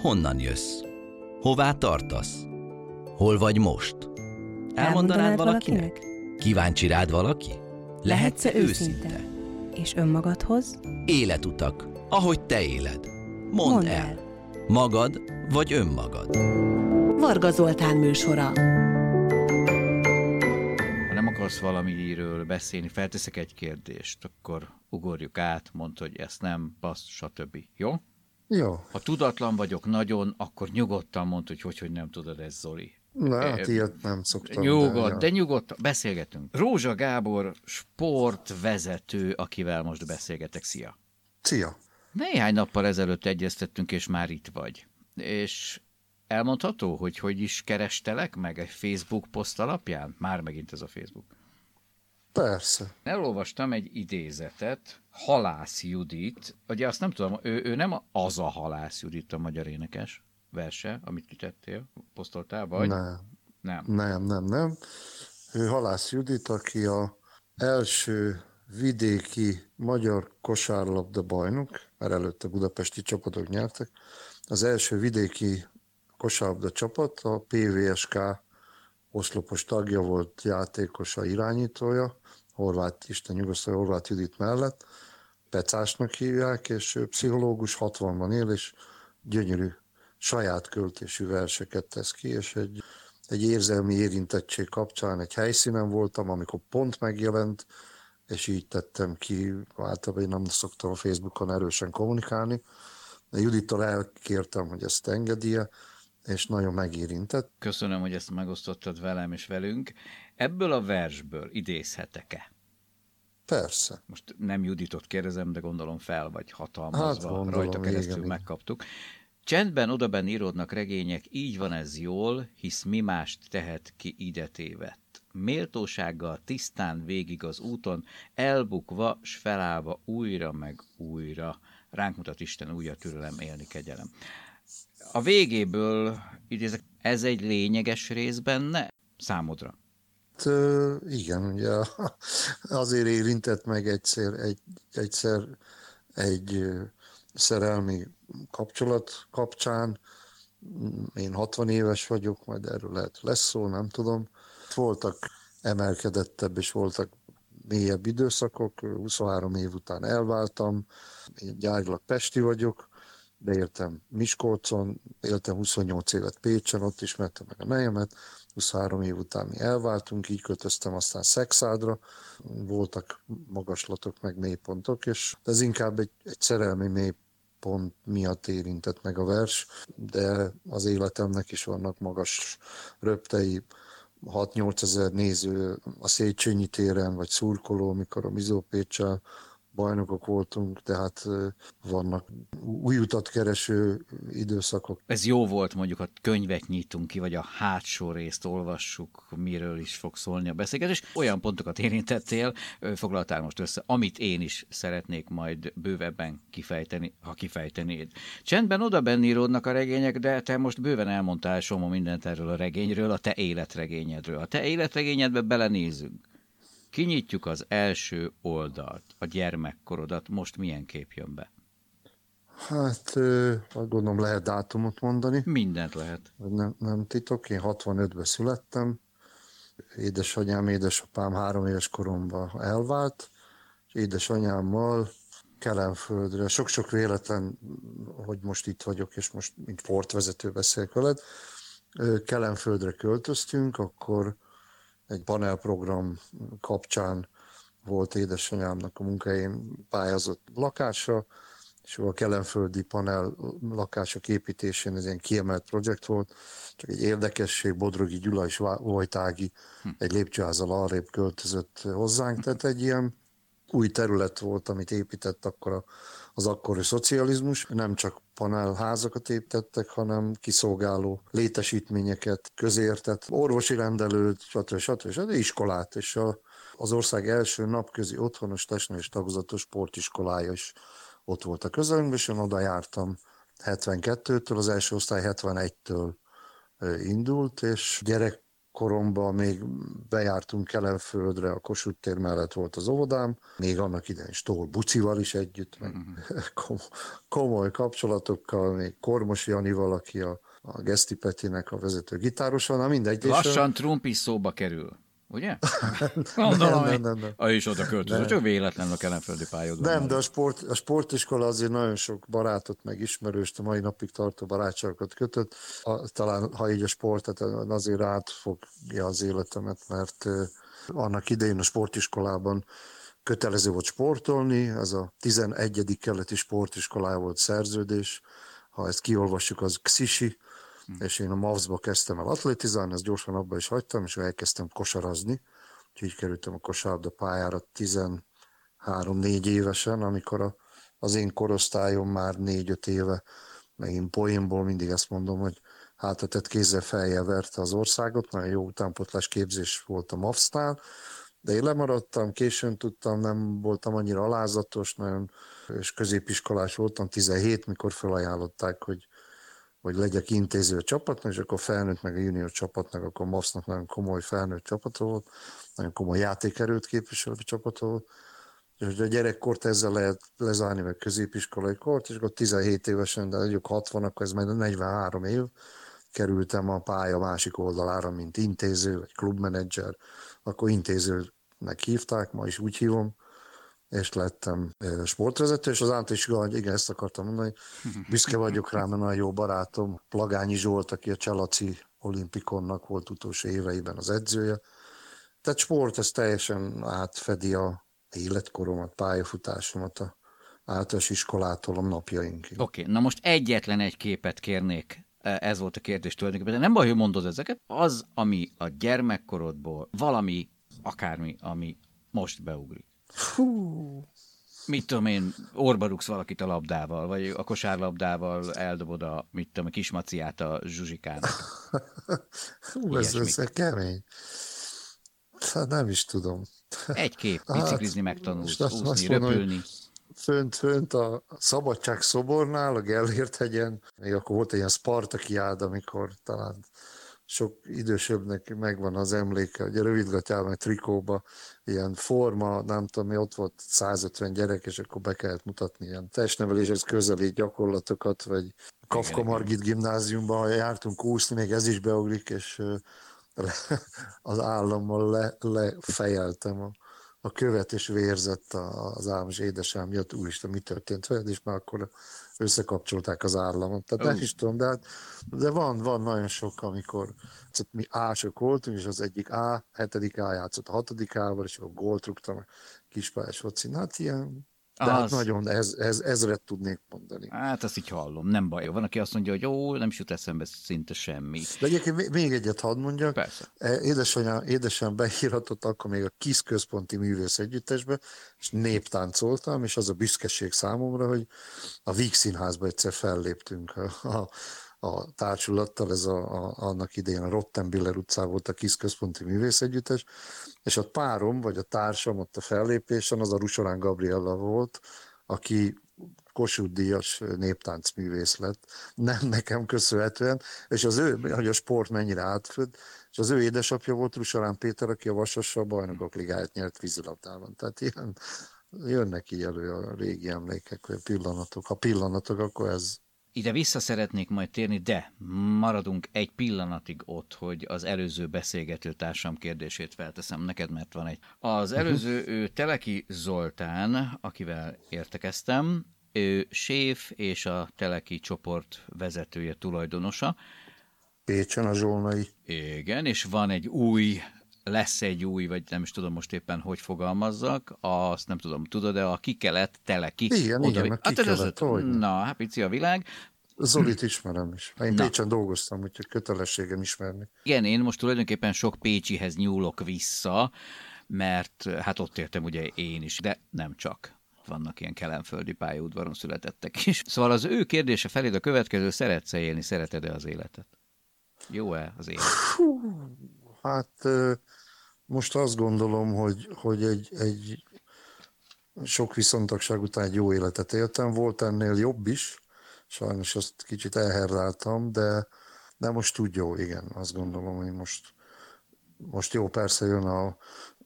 Honnan jössz? Hová tartasz? Hol vagy most? Elmondanád Elmondanád valakinek? valakinek? Kíváncsi rád valaki? Lehetsz-e Lehetsz-e őszinte? őszinte? És önmagadhoz? Életutak, ahogy te éled. Mondd, Mondd el. el. Magad vagy önmagad? Varga Zoltán műsora. Ha nem akarsz valamiről beszélni, felteszek egy kérdést, akkor ugorjuk át, mondd, hogy ezt nem, passz, stb. Jó? Jó, Ha tudatlan vagyok nagyon, akkor nyugodtan mondd, hogy hogy, hogy nem tudod ez, Zoli. na, hát ilyet nem szoktam. Nyugodt, ja. de nyugodtan, beszélgetünk. Rózsa Gábor, sportvezető, akivel most beszélgetek. Szia! Szia! Néhány nappal ezelőtt egyeztettünk, és már itt vagy. És elmondható, hogy hogy is kerestelek meg egy Facebook poszt alapján? Már megint ez a Facebook. Persze. Elolvastam egy idézetet, Halász Judit, ugye azt nem tudom, ő, ő nem az a Halász Judit a magyar énekes verse, amit kitettél, posztoltál, vagy? Nem, Nem. nem, nem, nem. Ő Halász Judit, aki a első vidéki magyar kosárlabda bajnok, mert előtte budapesti csapatok nyertek. Az első vidéki kosárlabda csapat, a PVSK oszlopos tagja volt, játékosa, irányítója, Horváth Isten nyugosztalja Horváth Judit mellett, Pecásnak hívják, és ő pszichológus, 60-ban él, és gyönyörű saját költésű verseket tesz ki, és egy, egy érzelmi érintettség kapcsán egy helyszínen voltam, amikor pont megjelent, és így tettem ki, általában én nem szoktam a Facebookon erősen kommunikálni, de Judittal elkértem, hogy ezt engedje, és nagyon megérintett. Köszönöm, hogy ezt megosztottad velem és velünk. Ebből a versből idézhetek-e? Persze. Most nem Juditot kérdezem, de gondolom fel vagy hatalmazva, Hát gondolom, rajta keresztül igen, igen. megkaptuk. Csendben odaben íródnak regények, így van ez jól, hisz mi mást tehet ki ide tévedt. Méltósággal tisztán végig az úton, elbukva, s felállva újra meg újra. Ránk mutat Isten újra türelem, élni kegyelem. A végéből idézek, ez egy lényeges rész benne számodra? Hát, igen, ugye azért érintett meg egyszer, egy, egyszer egy szerelmi kapcsolat kapcsán. Én 60 éves vagyok, majd erről lehet lesz szó, nem tudom. Voltak emelkedettebb és voltak mélyebb időszakok. 23 év után elváltam, én gyárilag Pesti vagyok, beértem Miskolcon, éltem 28 évet Pécsen, ott ismertem meg a nejemet, 23 év után mi elváltunk, így költöztem aztán Szexádra, voltak magaslatok, meg mélypontok, és ez inkább egy, egy szerelmi mélypont miatt érintett meg a vers, de az életemnek is vannak magas röptei, 6-8 ezer néző a Széchenyi téren, vagy szurkoló, mikor a Mizópécsel bajnokok voltunk, tehát vannak új utat kereső időszakok. Ez jó volt, mondjuk, ha könyvet nyitunk ki, vagy a hátsó részt olvassuk, miről is fog szólni a beszélgetés. Olyan pontokat érintettél, foglaltál most össze, amit én is szeretnék majd bővebben kifejteni, ha kifejtenéd. Csendben oda íródnak a regények, de te most bőven elmondtál Somo mindent erről a regényről, a te életregényedről. A te életregényedbe belenézünk. Kinyitjuk az első oldalt, a gyermekkorodat, most milyen kép jön be? Hát, gondolom lehet dátumot mondani, Mindent lehet. nem, nem titok. Én 65-ben születtem, édesanyám, édesapám három éves koromban elvált, és édesanyámmal Kelenföldre, sok-sok véletlen, hogy most itt vagyok, és most mint portvezető beszélek veled, Kelenföldre költöztünk, akkor egy panelprogram kapcsán volt édesanyámnak a munkahelyén pályázott lakása, és a kelenföldi panel lakások építésén ez ilyen kiemelt projekt volt, csak egy érdekesség, Bodrogi Gyula és Vojtági egy lépcsőházzal arrébb költözött hozzánk, tehát egy ilyen új terület volt, amit épített akkor a, az akkori szocializmus. Nem csak panelházakat építettek, hanem kiszolgáló létesítményeket, közértet, orvosi rendelőt, stb. stb. stb. iskolát, és a, az ország első napközi otthonos testnevelés tagozatos sportiskolája is ott volt a közelünkben, és én oda jártam 72-től, az első osztály 71-től ö, indult, és gyerek koromban még bejártunk Kelenföldre, a Kossuth tér mellett volt az óvodám, még annak idején Stól Bucival is együtt, meg uh-huh. komoly kapcsolatokkal, még Kormos Janival, aki a, a Geszti Petinek a vezető gitárosa, na mindegy. Lassan Trump is szóba kerül. Ugye? Gondolom, nem, nem, nem, nem. A is oda költözött, csak véletlenül a kelenföldi pályadon. Nem, de a, sport, a sportiskola azért nagyon sok barátot, meg ismerőst, a mai napig tartó barátságokat kötött. A, talán, ha így a sportet, azért átfogja az életemet, mert annak idején a sportiskolában kötelező volt sportolni, ez a 11. keleti sportiskolá volt szerződés, ha ezt kiolvassuk, az XISI, Hm. És én a MAVS-ba kezdtem el atlétizálni, ezt gyorsan abba is hagytam, és elkezdtem kosarazni. Úgyhogy így kerültem a kosárda pályára 13-4 évesen, amikor a, az én korosztályom már 4-5 éve, megint poénból mindig ezt mondom, hogy hátatett kézzel feljel verte az országot, nagyon jó utánpotlás képzés volt a MAVS-nál, de én lemaradtam, későn tudtam, nem voltam annyira alázatos, nagyon, és középiskolás voltam, 17, mikor felajánlották, hogy hogy legyek intéző csapatnak, és akkor felnőtt meg a junior csapatnak, akkor MAFS-nak nagyon komoly felnőtt csapata volt, nagyon komoly játékerőt képviselő csapata volt, és a gyerekkort ezzel lehet lezárni, meg középiskolai kort, és akkor 17 évesen, de mondjuk 60, akkor ez majd 43 év, kerültem a pálya másik oldalára, mint intéző, vagy klubmenedzser, akkor intézőnek hívták, ma is úgy hívom, és lettem sportvezető, és az Ánti is hogy igen, ezt akartam mondani, büszke vagyok rá, mert nagyon jó barátom, Plagányi Zsolt, aki a Cselaci olimpikonnak volt utolsó éveiben az edzője. Tehát sport, ez teljesen átfedi a életkoromat, pályafutásomat, a általános iskolától a napjainkig. Oké, okay, na most egyetlen egy képet kérnék ez volt a kérdés tulajdonképpen. De nem baj, hogy mondod ezeket. Az, ami a gyermekkorodból, valami, akármi, ami most beugrik. Fú. Mit tudom én, orba rúgsz valakit a labdával, vagy a kosárlabdával eldobod a, mit tudom, a kismaciát a zsuzsikának. Hú, ez, ez kemény. Hát nem is tudom. Egy kép, hát, biciklizni hát, megtanulsz, úszni, azt mondom, röpülni. Fönt, fönt a Szabadság szobornál, a Gellért hegyen, még akkor volt egy ilyen Spartakiád, amikor talán sok idősebbnek megvan az emléke, hogy a rövidgatjában, trikóba, ilyen forma, nem tudom mi, ott volt 150 gyerek, és akkor be kellett mutatni ilyen testneveléshez közeli gyakorlatokat, vagy Kafka Margit gimnáziumban jártunk úszni, még ez is beugrik, és az állammal le, lefejeltem a a követ, és vérzett az állam, és édesem miatt, úristen, mi történt veled, és már akkor összekapcsolták az államot. Tehát nem is tudom, de, hát, de van, van nagyon sok, amikor mi ások voltunk, és az egyik A, hetedik A játszott a hatodik A-val, és akkor gólt rúgtam, kispályás focin. Hát ilyen de hát az... nagyon, ez, ez, ezret tudnék mondani. Hát azt így hallom, nem baj. Van, aki azt mondja, hogy ó, nem is jut eszembe szinte semmi. De egyébként még egyet hadd mondjak. Persze. E, édesanyám, édesanyám beíratott akkor még a KISZ központi művész együttesbe, és néptáncoltam, és az a büszkeség számomra, hogy a Víg Színházba egyszer felléptünk a, a, a társulattal, ez a, a, annak idején a Rottenbiller utcá volt a KISZ központi művész együttes, és a párom, vagy a társam ott a fellépésen, az a Rusorán Gabriella volt, aki Kossuth Díjas néptáncművész lett, nem nekem köszönhetően, és az ő, hogy a sport mennyire átfőd, és az ő édesapja volt Rusorán Péter, aki a Vasassa a bajnokok ligáját nyert vízilabdában. Tehát ilyen, jönnek így elő a régi emlékek, vagy pillanatok. Ha pillanatok, akkor ez, ide vissza szeretnék majd térni, de maradunk egy pillanatig ott, hogy az előző beszélgető társam kérdését felteszem neked, mert van egy. Az mhm. előző ő Teleki Zoltán, akivel értekeztem, ő séf és a Teleki csoport vezetője, tulajdonosa. Pécsen a Zsolnai. Igen, és van egy új lesz egy új, vagy nem is tudom most éppen, hogy fogalmazzak, azt nem tudom, tudod-e, a kikelet teleki. Igen, oda, igen, a kikelet, hát Na, hát pici a világ. Zolit ismerem is. Én Na. Pécsen dolgoztam, úgyhogy kötelességem ismerni. Igen, én most tulajdonképpen sok Pécsihez nyúlok vissza, mert hát ott értem ugye én is, de nem csak vannak ilyen kelenföldi pályaudvaron születettek is. Szóval az ő kérdése feléd a következő, szeretsz-e élni, szereted-e az életet? Jó-e az élet? Hát most azt gondolom, hogy, hogy egy, egy sok viszontagság után egy jó életet éltem. Volt ennél jobb is, sajnos azt kicsit elherráltam, de, de most úgy jó, igen. Azt gondolom, hogy most most jó, persze jön a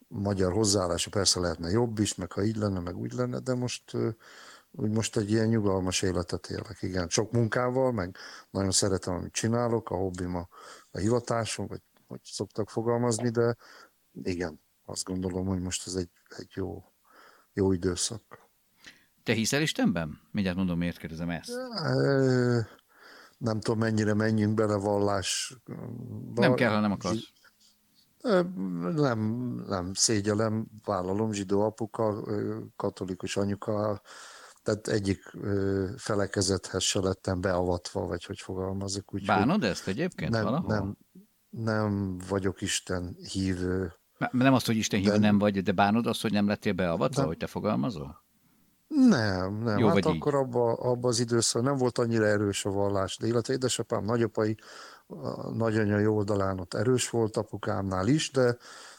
magyar hozzáállása, persze lehetne jobb is, meg ha így lenne, meg úgy lenne, de most úgy most egy ilyen nyugalmas életet élek, igen. Sok munkával, meg nagyon szeretem, amit csinálok, a hobbim a, a hivatásom, vagy hogy szoktak fogalmazni, de igen, azt gondolom, hogy most ez egy, egy jó, jó időszak. Te hiszel Istenben? Mindjárt mondom, miért kérdezem ezt. Nem tudom, mennyire menjünk bele vallás. Nem kell, ha nem akarsz. Nem, nem szégyelem, vállalom, zsidó apuka, katolikus anyuka, tehát egyik felekezethez se lettem beavatva, vagy hogy fogalmazok. Úgy, Bánod ezt egyébként nem, valahol? Nem, nem vagyok Isten hívő. Nem azt, hogy Isten hívő de, nem vagy, de bánod azt, hogy nem lettél beavatva, hogy te fogalmazol? Nem, nem. Jó, hát akkor abban abba az időszak nem volt annyira erős a vallás, de illetve édesapám nagyapai a nagyanyai oldalán ott erős volt apukámnál is, de,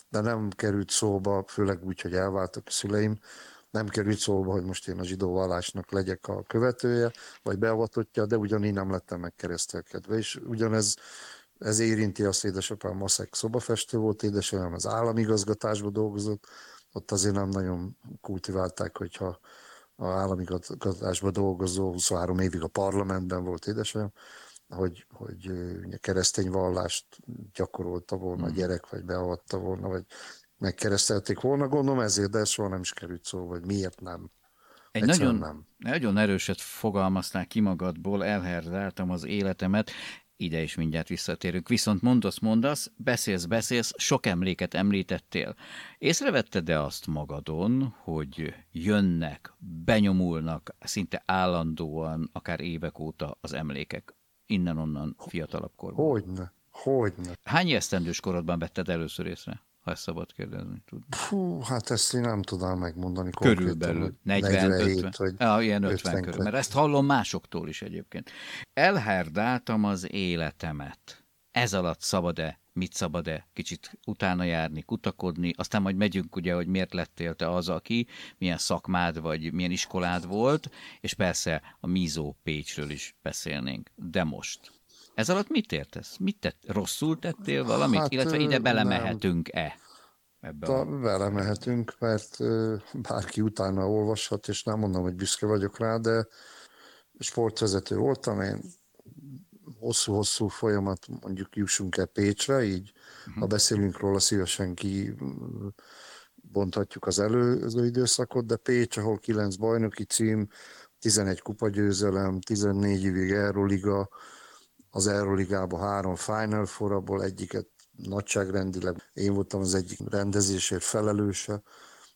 de nem került szóba, főleg úgy, hogy elváltak a szüleim, nem került szóba, hogy most én a zsidó vallásnak legyek a követője, vagy beavatottja, de ugyanígy nem lettem megkeresztelkedve, és ugyanez ez érinti azt, édesapám maszek szobafestő volt, édesanyám az államigazgatásban dolgozott, ott azért nem nagyon kultiválták, hogyha a államigazgatásban dolgozó, 23 évig a parlamentben volt édesanyám, hogy, hogy keresztény vallást gyakorolta volna a hmm. gyerek, vagy beavatta volna, vagy megkeresztelték volna, gondolom ezért, de ez soha nem is került szó, hogy miért nem. Egy nagyon, nem. nagyon erőset fogalmaztál ki magadból, elherdáltam az életemet, ide is mindjárt visszatérünk. Viszont mondasz, mondasz, beszélsz, beszélsz, sok emléket említettél. Észrevetted-e azt magadon, hogy jönnek, benyomulnak szinte állandóan, akár évek óta az emlékek innen-onnan fiatalabb korban? Hogyne, hogyne. Hány esztendős korodban vetted először észre? Ha ezt szabad kérdezni. Tud. Fú, hát ezt én nem tudom megmondani. Körülbelül 40-50. Vagy ja, ilyen 50, 50 körül, mert ezt hallom másoktól is egyébként. Elherdáltam az életemet. Ez alatt szabad-e, mit szabad-e kicsit utána járni, kutakodni, aztán majd megyünk ugye, hogy miért lettél te az, aki, milyen szakmád vagy milyen iskolád volt, és persze a Mízó Pécsről is beszélnénk. De most ez alatt mit értesz? Mit tett? Rosszul tettél valamit? Hát, Illetve ide belemehetünk-e? Ebbe a... Belemehetünk, mert bárki utána olvashat, és nem mondom, hogy büszke vagyok rá, de sportvezető voltam, én hosszú-hosszú folyamat, mondjuk jussunk el Pécsre, így uh-huh. ha beszélünk róla, szívesen ki bonthatjuk az előző időszakot, de Pécs, ahol 9 bajnoki cím, 11 kupagyőzelem, 14 évig Euroliga, az Euroligában három Final Four, abból egyiket nagyságrendileg én voltam az egyik rendezésért felelőse,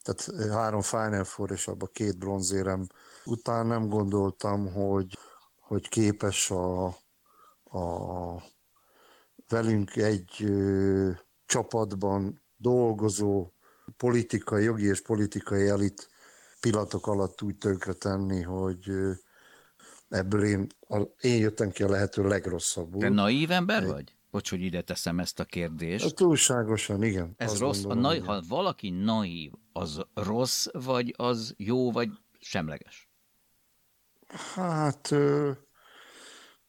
tehát három Final Four és abban két bronzérem. Után nem gondoltam, hogy, hogy képes a, a velünk egy ö, csapatban dolgozó politikai, jogi és politikai elit pillanatok alatt úgy tönkretenni, hogy ebből én, a, én jöttem ki a lehető legrosszabbul. Te naív ember vagy? Bocs, hogy ide teszem ezt a kérdést. A túlságosan, igen. Ez rossz. Gondolom, a na- ha valaki naív, az rossz, vagy az jó, vagy semleges? Hát...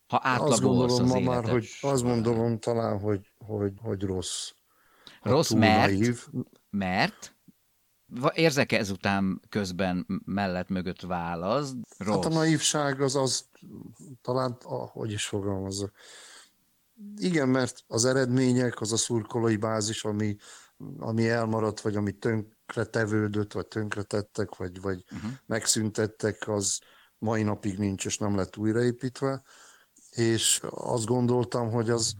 Ha azt gondolom ma már, hogy azt gondolom talán, hogy, hogy, hogy rossz. Rossz, mert? Naív. Mert? Érzek ezután közben mellett mögött válasz? Rossz. Hát a naívság az az, talán, ah, hogy is fogalmazza. Igen, mert az eredmények, az a szurkolói bázis, ami, ami elmaradt, vagy ami tönkre tevődött, vagy tönkretettek, vagy, vagy uh-huh. megszüntettek, az mai napig nincs, és nem lett újraépítve. És azt gondoltam, hogy az,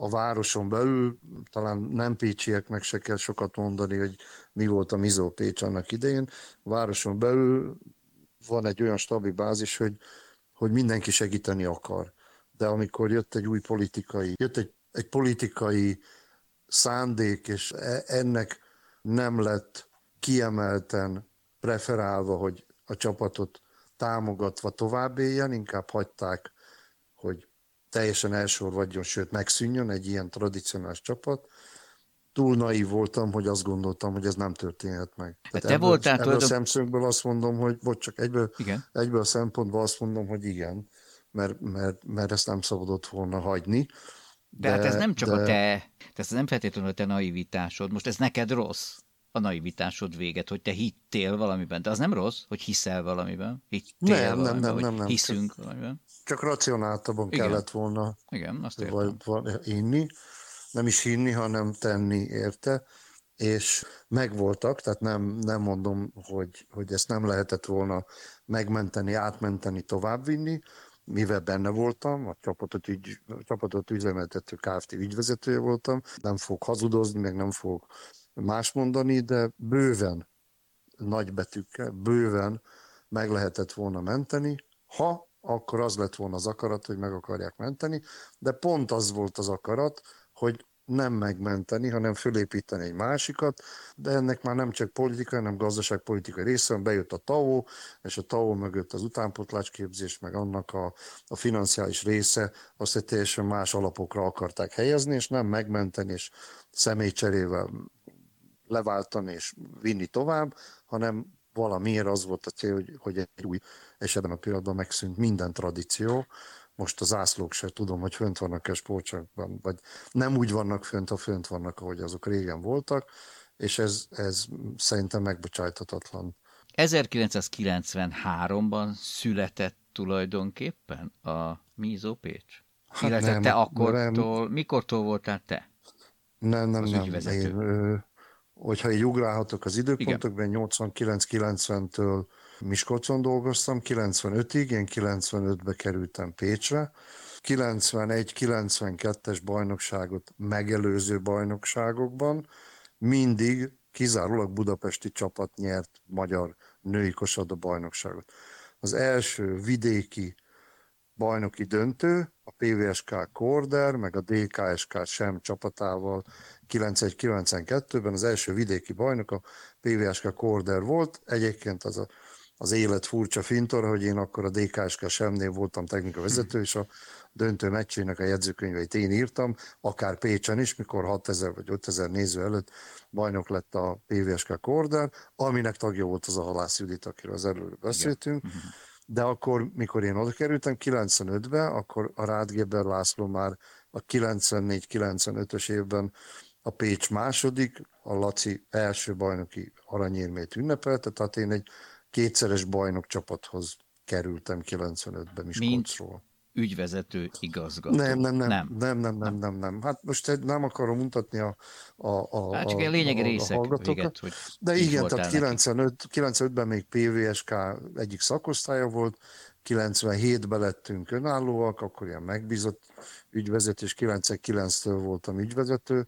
a városon belül, talán nem pécsieknek se kell sokat mondani, hogy mi volt a Mizó Pécs annak idején. A városon belül van egy olyan stabil bázis, hogy, hogy mindenki segíteni akar. De amikor jött egy új politikai, jött egy, egy politikai szándék, és e, ennek nem lett kiemelten preferálva, hogy a csapatot támogatva tovább éljen, inkább hagyták, teljesen elsorvadjon, sőt megszűnjön egy ilyen tradicionális csapat. Túl naív voltam, hogy azt gondoltam, hogy ez nem történhet meg. Tehát te ebből, voltál ebből tulajdon... a szemszögből azt mondom, hogy, bocs, csak egyből, igen. egyből a szempontból azt mondom, hogy igen, mert, mert, mert ezt nem szabadott volna hagyni. De, de hát ez nem csak de... a te, ez nem feltétlenül a te naivitásod, most ez neked rossz a naivitásod véget, hogy te hittél valamiben. De az nem rossz, hogy hiszel valamiben? Hittél nem, valamiben, nem, nem, nem, nem. Hiszünk valamiben. Csak racionáltabban Igen. kellett volna Igen, azt vagy, vagy inni. Nem is hinni, hanem tenni érte. És megvoltak, tehát nem, nem mondom, hogy, hogy ezt nem lehetett volna megmenteni, átmenteni, továbbvinni, mivel benne voltam, a csapatot, ügy, a csapatot üzemeltető Kft. ügyvezetője voltam, nem fog hazudozni, meg nem fog más mondani, de bőven, nagybetűkkel, bőven meg lehetett volna menteni, ha akkor az lett volna az akarat, hogy meg akarják menteni, de pont az volt az akarat, hogy nem megmenteni, hanem fölépíteni egy másikat, de ennek már nem csak politikai, hanem gazdaságpolitikai része, bejött a TAO, és a TAO mögött az utánpotlásképzés, meg annak a, a financiális része, azt egy teljesen más alapokra akarták helyezni, és nem megmenteni, és személycserével leváltani és vinni tovább, hanem valamiért az volt a cél, hogy, hogy egy új, és ebben a pillanatban megszűnt minden tradíció, most az zászlók se tudom, hogy fönt vannak-e sportcsakban, vagy nem úgy vannak fönt, ha fönt vannak, ahogy azok régen voltak, és ez, ez szerintem megbocsájthatatlan. 1993-ban született tulajdonképpen a Mízó Pécs? Hát Illetve nem, te akkortól, nem, mikortól voltál te? Nem, nem, nem. Én, ö, hogyha így ugrálhatok az időpontokban, 89-90-től Miskolcon dolgoztam, 95-ig, én 95-be kerültem Pécsre, 91-92-es bajnokságot megelőző bajnokságokban mindig kizárólag budapesti csapat nyert magyar női kosarda bajnokságot. Az első vidéki bajnoki döntő, a PVSK Korder, meg a DKSK sem csapatával 91-92-ben az első vidéki bajnok a PVSK Korder volt. Egyébként az a az élet furcsa fintor, hogy én akkor a DKSK semnél voltam technika vezető, és a döntő meccsének a jegyzőkönyveit én írtam, akár Pécsen is, mikor 6000 vagy 5000 néző előtt bajnok lett a PVSK Korder, aminek tagja volt az a Halász Judit, akiről az előbb beszéltünk. Igen. Mhm. De akkor, mikor én oda kerültem, 95-ben, akkor a Rád Geber László már a 94-95-ös évben a Pécs második, a Laci első bajnoki aranyérmét ünnepelte, tehát én egy kétszeres bajnok csapathoz kerültem 95-ben is Mint Koncról. ügyvezető igazgató. Nem nem nem, nem, nem, nem, nem, nem, nem. Hát most nem akarom mutatni a, a, a, hát csak a, a lényeg a, a hallgatókat. Véget, De igen, tehát 95, 95-ben még PVSK egyik szakosztálya volt, 97-ben lettünk önállóak, akkor ilyen megbízott ügyvezető, és 99-től voltam ügyvezető,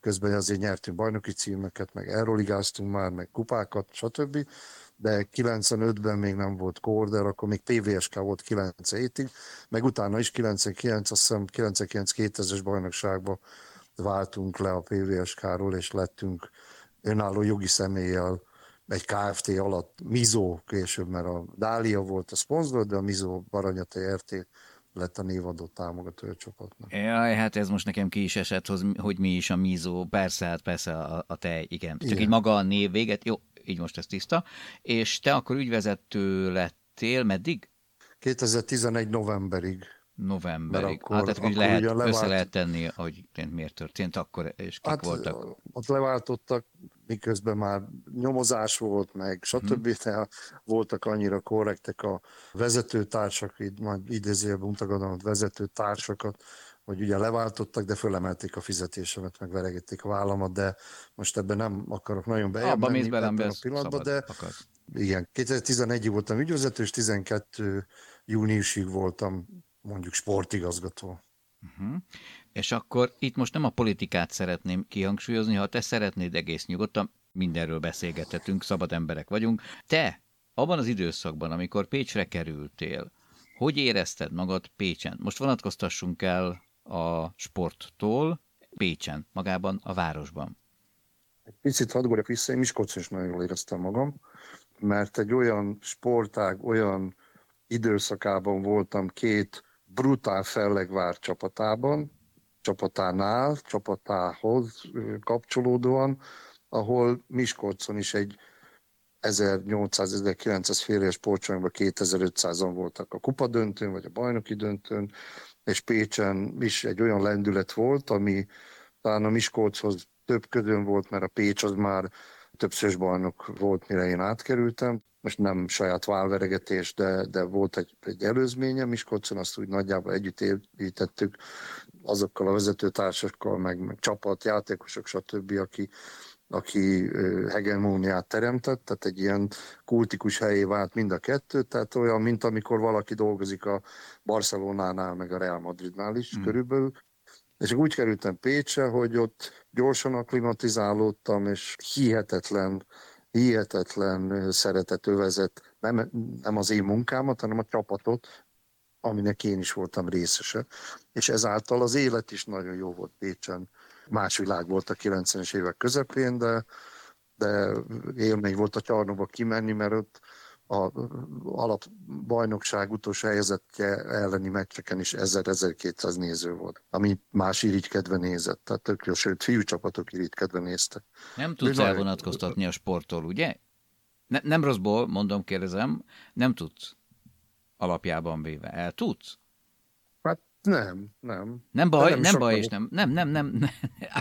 közben azért nyertünk bajnoki címeket, meg elroligáztunk már, meg kupákat, stb. De 95-ben még nem volt Korder, akkor még PVSK volt 97-ig, meg utána is 99, azt hiszem 99-2000-es bajnokságba váltunk le a PVSK-ról, és lettünk önálló jogi személlyel egy KFT alatt, Mizó később, mert a Dália volt a szponzor, de a Mizó Baranyata RT lett a névadó támogató csapatnak. Jaj, hát ez most nekem ki is esett, hogy mi is a Mizó. Persze, hát persze a, a te, igen. Csak igen. így maga a név véget. Jó, így most ez tiszta, és te akkor ügyvezető lettél meddig? 2011 novemberig. Novemberig. Akkor, hát tehát akkor lehet, levált... össze lehet tenni, hogy miért történt akkor, és kik hát, voltak? Ott leváltottak, miközben már nyomozás volt, meg stb. Hmm. voltak annyira korrektek a vezetőtársak, így majd idézőjelben mutagadom vezetőtársakat, hogy ugye leváltottak, de fölemelték a fizetésemet, meg veregették a vállamat, de most ebben nem akarok nagyon bejebb Abba menni ebben a pillanatban, de akar. igen, 2011-ig voltam ügyvezető, és 12 júniusig voltam mondjuk sportigazgató. Uh-huh. És akkor itt most nem a politikát szeretném kihangsúlyozni, ha te szeretnéd egész nyugodtan, mindenről beszélgethetünk, szabad emberek vagyunk. Te abban az időszakban, amikor Pécsre kerültél, hogy érezted magad Pécsen? Most vonatkoztassunk el a sporttól Pécsen, magában a városban? Egy picit hadd vissza, én Miskolcon is nagyon jól éreztem magam, mert egy olyan sportág, olyan időszakában voltam két brutál fellegvár csapatában, csapatánál, csapatához kapcsolódóan, ahol Miskolcon is egy 1800-1900 félre sportcsomagban 2500-an voltak a kupadöntőn, vagy a bajnoki döntőn, és Pécsen is egy olyan lendület volt, ami talán a Miskolchoz több közön volt, mert a Pécs az már többszörös bajnok volt, mire én átkerültem. Most nem saját válveregetés, de, de volt egy, egy előzménye Miskolcon, azt úgy nagyjából együtt építettük azokkal a vezetőtársakkal, meg, meg csapat, játékosok, stb., aki, aki hegemóniát teremtett, tehát egy ilyen kultikus helyé vált mind a kettő, tehát olyan, mint amikor valaki dolgozik a Barcelonánál, meg a Real Madridnál is mm. körülbelül, és úgy kerültem Pécsre, hogy ott gyorsan aklimatizálódtam, és hihetetlen, hihetetlen szeretet övezet, nem, nem az én munkámat, hanem a csapatot, aminek én is voltam részese. És ezáltal az élet is nagyon jó volt Pécsen. Más világ volt a 90-es évek közepén, de, de élmény volt a csarnokba kimenni, mert ott a alapbajnokság utolsó helyezettje elleni meccseken is 1000-1200 néző volt, ami más irigykedve nézett, tehát tök jó, sőt, fiú csapatok irigykedve néztek. Nem tudsz elvonatkoztatni a sporttól, ugye? Ne, nem rosszból, mondom, kérdezem, nem tudsz alapjában véve. El tudsz? Hát nem, nem. Nem baj, nem, nem baj, és nem, nem, nem, nem, nem,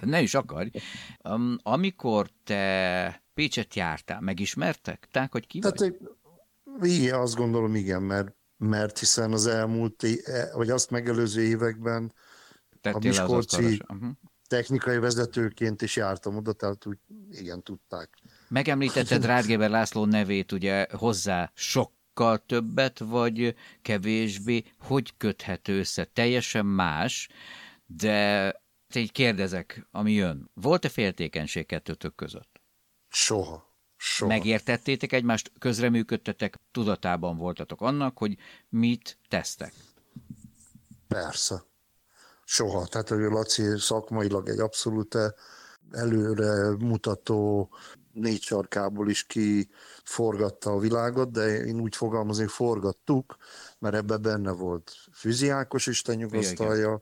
nem is akarj. Um, amikor te Pécset jártál, megismertek? Tehát, hogy ki Tehát, vagy? Igen, azt gondolom, igen, mert, mert hiszen az elmúlt, e, vagy azt megelőző években Tettél a Miskolci uh-huh. technikai vezetőként is jártam oda, tehát úgy igen, tudták. Megemlítetted Rádgéber László nevét, ugye hozzá sokkal többet, vagy kevésbé, hogy köthető össze? Teljesen más, de egy kérdezek, ami jön. Volt-e féltékenység kettőtök között? Soha. Soha. Megértettétek egymást, közreműködtetek, tudatában voltatok annak, hogy mit tesztek? Persze. Soha. Tehát, hogy Laci szakmailag egy abszolút előre mutató négy sarkából is ki forgatta a világot, de én úgy fogalmazom, hogy forgattuk, mert ebbe benne volt Füziákos Isten nyugasztalja,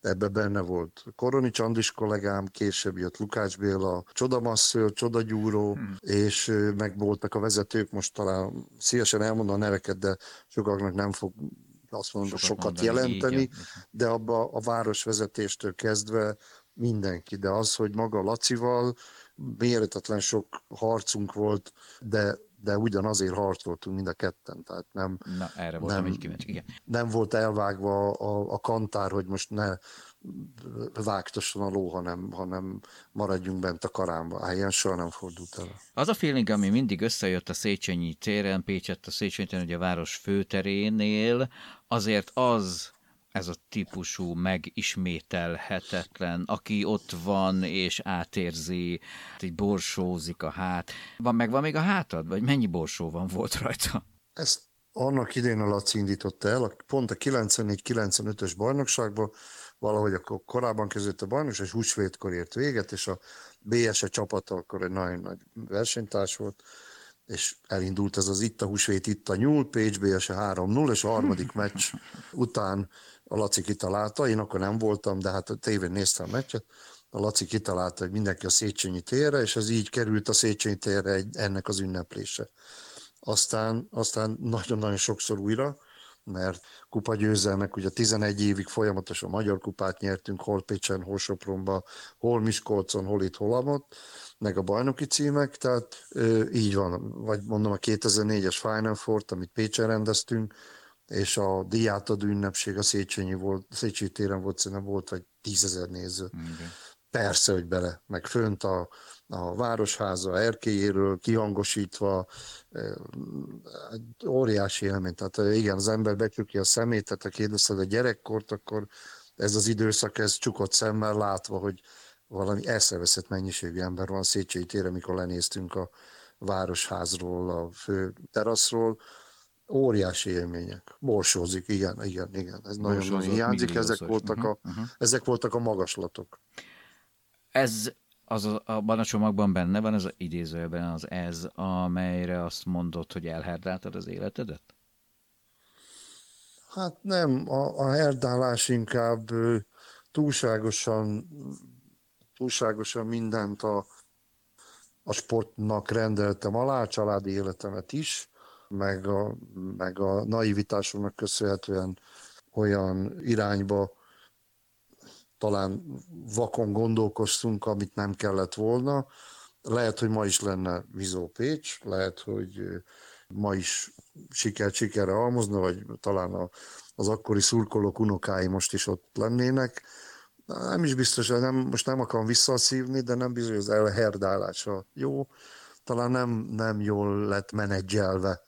ebbe benne volt Koronics Andris kollégám, később jött Lukács Béla, Csodamassző, Csodagyúró, hmm. és meg voltak a vezetők, most talán szívesen elmondom a neveket, de sokaknak nem fog azt mondom, sokat, sokat jelenteni, így, de abba a városvezetéstől kezdve mindenki, de az, hogy maga Lacival méretetlen sok harcunk volt, de de ugyanazért harcoltunk mind a ketten, tehát nem... Na, erre voltam nem, kíváncsi, igen. Nem volt elvágva a, a kantár, hogy most ne vágtasson a ló, hanem, hanem maradjunk bent a karámba. Hát ilyen soha nem fordult el. Az a feeling, ami mindig összejött a Széchenyi téren, Pécsett a Széchenyi téren, ugye a város főterénél, azért az ez a típusú megismételhetetlen, aki ott van és átérzi, így borsózik a hát. Van meg van még a hátad? Vagy mennyi borsó van volt rajta? Ezt annak idén a Laci indította el, pont a 94-95-ös bajnokságban, valahogy akkor korábban kezdődött a bajnokság, és húsvétkor ért véget, és a BSE csapata akkor egy nagyon nagy versenytárs volt, és elindult ez az itt a húsvét, itt a nyúl, Pécs BSE 3-0, és a harmadik meccs után a Laci kitalálta, én akkor nem voltam, de hát a tévén néztem a meccset, a Laci kitalálta, hogy mindenki a Széchenyi térre, és ez így került a Széchenyi térre egy, ennek az ünneplése. Aztán, aztán nagyon-nagyon sokszor újra, mert kupa győzelmek, ugye 11 évig folyamatosan magyar kupát nyertünk, hol Pécsen, hol Sopronba, hol Miskolcon, hol itt, hol amott, meg a bajnoki címek, tehát ö, így van, vagy mondom a 2004-es Final four amit Pécsen rendeztünk, és a diátadó ünnepség a Széchenyi volt, Széchenyi téren volt, szerintem volt vagy tízezer néző. Okay. Persze, hogy bele, meg fönt a, a városháza erkélyéről kihangosítva, óriási élmény. Tehát igen, az ember becsukja a szemét, tehát ha kérdezted a gyerekkort, akkor ez az időszak, ez csukott szemmel látva, hogy valami eszeveszett mennyiségű ember van Széchenyi téren, mikor lenéztünk a városházról, a fő teraszról, Óriási élmények. Borsózik, igen, igen, igen. Ez nagyon-nagyon hiányzik. Ezek voltak, uh-huh, a, uh-huh. ezek voltak a magaslatok. Ez az a, abban a csomagban benne van, ez az idézőben az ez, amelyre azt mondod, hogy elherdáltad az életedet? Hát nem, a, a herdálás inkább túlságosan, túlságosan mindent a, a sportnak rendeltem alá, a családi életemet is, meg a, meg a naivitásomnak köszönhetően olyan irányba talán vakon gondolkoztunk, amit nem kellett volna. Lehet, hogy ma is lenne Vizó Pécs, lehet, hogy ma is siker sikerre almozna, vagy talán a, az akkori szurkolók unokái most is ott lennének. Nem is biztos, nem, most nem akarom visszaszívni, de nem biztos, hogy az elherdálása jó. Talán nem, nem jól lett menedzselve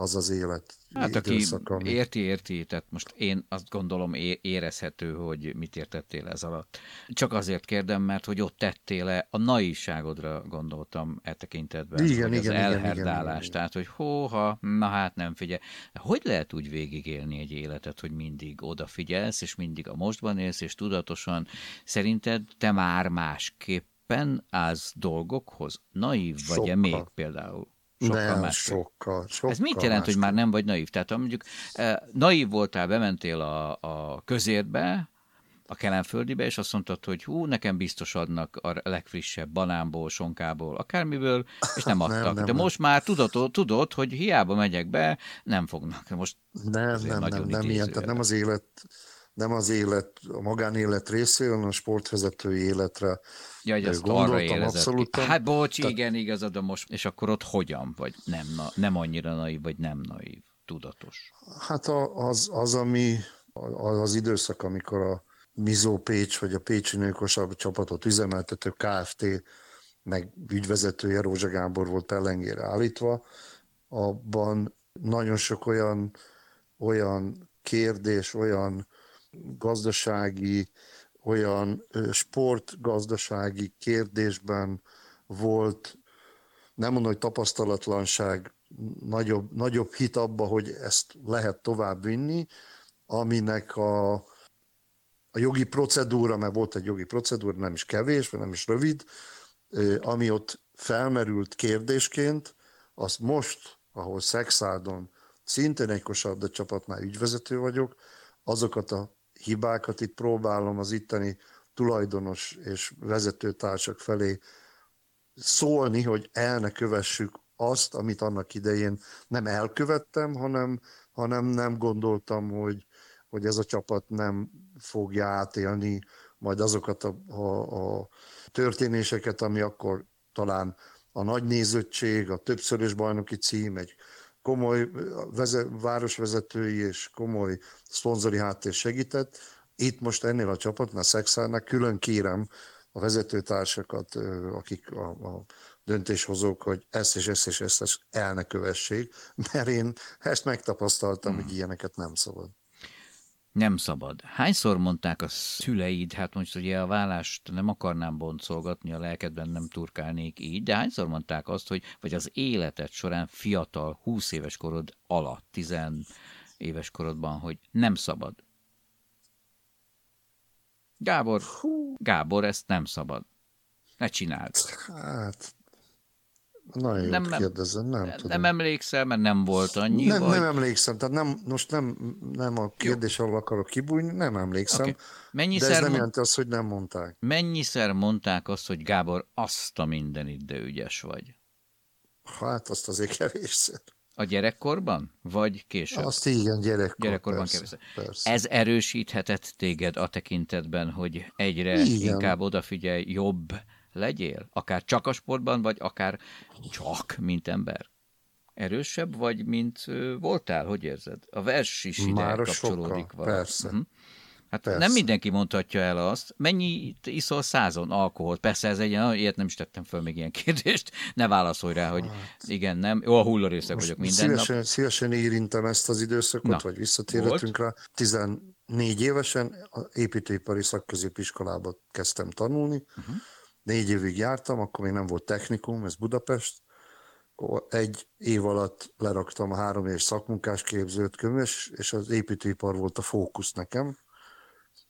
az az élet. Hát aki érti, érti, tehát most én azt gondolom érezhető, hogy mit értettél ez alatt. Csak azért kérdem, mert hogy ott tettél-e, a naiságodra gondoltam e tekintetben. Igen, hogy igen, az igen, elherdálás, igen, igen. tehát hogy hóha, na hát nem figyelj. Hogy lehet úgy végigélni egy életet, hogy mindig odafigyelsz, és mindig a mostban élsz, és tudatosan szerinted te már másképpen állsz dolgokhoz? Naív vagy-e még például? Sokkal nem, más. Sokkal, sokkal Ez mit jelent, hogy már nem vagy naív? Tehát mondjuk eh, naív voltál, bementél a, a közértbe, a kelenföldibe, és azt mondtad, hogy hú, nekem biztos adnak a legfrissebb banánból, sonkából, akármiből, és nem adtak. nem, nem, De most már tudod, tudod, hogy hiába megyek be, nem fognak. Most nem, nem, nem, nem ilyen, tehát nem az élet nem az élet, a magánélet részéről, hanem a sportvezetői életre ja, hogy azt arra abszolút. Hát bocs, Te... igen, igazad, de most, és akkor ott hogyan, vagy nem, nem annyira naív, vagy nem naív, tudatos? Hát az, az, ami az, az időszak, amikor a Mizó Pécs, vagy a Pécsi Nőkosabb csapatot üzemeltető KFT, meg ügyvezetője Rózsa Gábor volt pellengére állítva, abban nagyon sok olyan, olyan kérdés, olyan gazdasági, olyan sportgazdasági kérdésben volt, nem mondom, hogy tapasztalatlanság, nagyobb, nagyobb hit abba, hogy ezt lehet tovább vinni, aminek a, a jogi procedúra, mert volt egy jogi procedúra, nem is kevés, vagy nem is rövid, ami ott felmerült kérdésként, azt most, ahol Szexádon szintén egy kosarda csapatnál ügyvezető vagyok, azokat a hibákat itt próbálom az itteni tulajdonos és vezetőtársak felé szólni, hogy el ne kövessük azt, amit annak idején nem elkövettem, hanem, hanem nem gondoltam, hogy, hogy ez a csapat nem fogja átélni majd azokat a, a, a történéseket, ami akkor talán a nagy nézőtség, a többszörös bajnoki cím, egy komoly veze, városvezetői és komoly szponzori háttér segített. Itt most ennél a csapatnál, Szexárnak külön kérem a vezetőtársakat, akik a, a döntéshozók, hogy ezt és ezt és ezt, ezt el ne kövessék, mert én ezt megtapasztaltam, hmm. hogy ilyeneket nem szabad. Nem szabad. Hányszor mondták a szüleid, hát most ugye a vállást nem akarnám boncolgatni, a lelkedben nem turkálnék így, de hányszor mondták azt, hogy vagy az életed során fiatal, 20 éves korod alatt, 10 éves korodban, hogy nem szabad. Gábor, Gábor, ezt nem szabad. Ne csináld. Hát, nagyon nem, jót kérdezem, nem, nem tudom. Nem emlékszel, mert nem volt annyi? Nem, vagy... nem emlékszem, tehát nem, most nem, nem a kérdés alól akarok kibújni, nem emlékszem. Okay. Mennyiszer de ez nem jelenti azt, hogy nem mondták. Mennyiszer mondták azt, hogy Gábor, azt a mindenit, de ügyes vagy? Hát azt azért kevésszer. A gyerekkorban? Vagy később? Azt igen, gyerekkor, gyerekkorban persze, persze. Ez erősíthetett téged a tekintetben, hogy egyre igen. inkább odafigyelj, jobb legyél, akár csak a sportban, vagy akár csak, mint ember? Erősebb vagy, mint voltál? Hogy érzed? A vers is ide Már kapcsolódik. Sokkal, persze. Uh-huh. Hát Persze. nem mindenki mondhatja el azt. Mennyi iszol százon alkoholt? Persze ez egy, ilyet nem is tettem föl még ilyen kérdést. Ne válaszolj rá, hogy hát. igen, nem. Jó, a hullarészek vagyok minden szívesen, nap. Szívesen érintem ezt az időszakot, Na, vagy visszatérhetünk rá. 14 évesen építőipari szakközépiskolába kezdtem tanulni. Uh-huh négy évig jártam, akkor még nem volt technikum, ez Budapest, egy év alatt leraktam a három éves szakmunkás képzőt kömös, és az építőipar volt a fókusz nekem.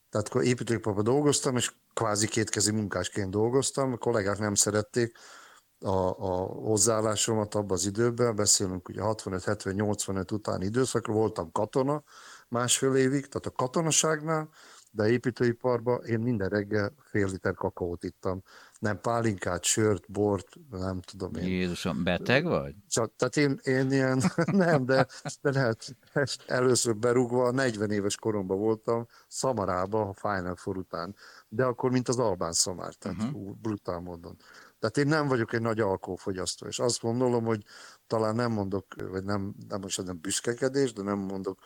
Tehát akkor építőiparban dolgoztam, és kvázi kétkezi munkásként dolgoztam, a kollégák nem szerették a, a hozzáállásomat abban az időben, beszélünk ugye 65-70-85 utáni időszakról, voltam katona másfél évig, tehát a katonaságnál de építőiparban én minden reggel fél liter kakaót ittam. Nem pálinkát, sört, bort, nem tudom én. Jézusom, beteg vagy? Csak, tehát én, én ilyen, nem, de, de lehet, először berúgva, 40 éves koromban voltam, Szamarába, a Final Four után, de akkor mint az Albán Szamár, tehát uh-huh. brutál módon. Tehát én nem vagyok egy nagy alkoholfogyasztó, és azt gondolom, hogy talán nem mondok, vagy nem, nem most nem büszkekedés, de nem mondok,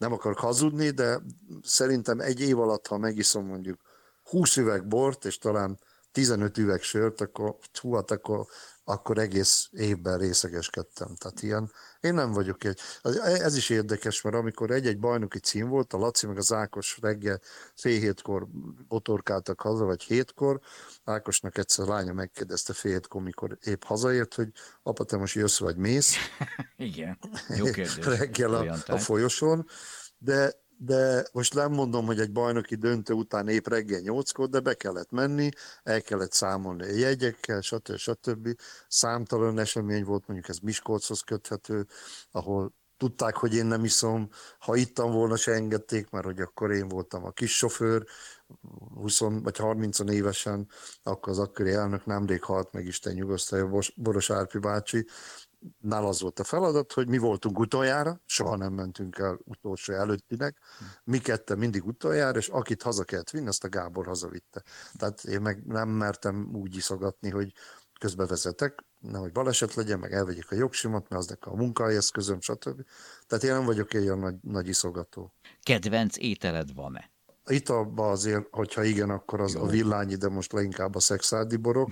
nem akarok hazudni, de szerintem egy év alatt, ha megiszom mondjuk 20 üveg bort, és talán 15 üveg sört, akkor, hú, hát akkor akkor egész évben részegeskedtem. Tehát ilyen, én nem vagyok egy. Ez is érdekes, mert amikor egy-egy bajnoki cím volt, a Laci meg az Ákos reggel fél hétkor botorkáltak haza, vagy hétkor, Ákosnak egyszer a lánya megkérdezte fél hétkor, mikor épp hazaért, hogy apa, te most jössz vagy mész. Igen, jó kérdés. reggel a, a folyosón, de de most nem mondom, hogy egy bajnoki döntő után épp reggel nyolckor, de be kellett menni, el kellett számolni a jegyekkel, stb. stb. Számtalan esemény volt, mondjuk ez Miskolchoz köthető, ahol tudták, hogy én nem iszom, ha ittam volna, se engedték, mert hogy akkor én voltam a kis sofőr, 20 vagy 30 évesen, akkor az akkori elnök nemrég halt meg, Isten nyugosztalja, Boros Árpi bácsi, nála az volt a feladat, hogy mi voltunk utoljára, soha nem mentünk el utolsó előttinek, mi ketten mindig utoljára, és akit haza kellett vinni, azt a Gábor hazavitte. Tehát én meg nem mertem úgy iszogatni, hogy közbe vezetek, nehogy baleset legyen, meg elvegyek a jogsimat, mert az nekem a munkaeszközöm, stb. Tehát én nem vagyok olyan nagy, nagy iszogató. Kedvenc ételed van-e? Italba azért, hogyha igen, akkor az Jó. a villányi, de most leginkább a szexádi borok.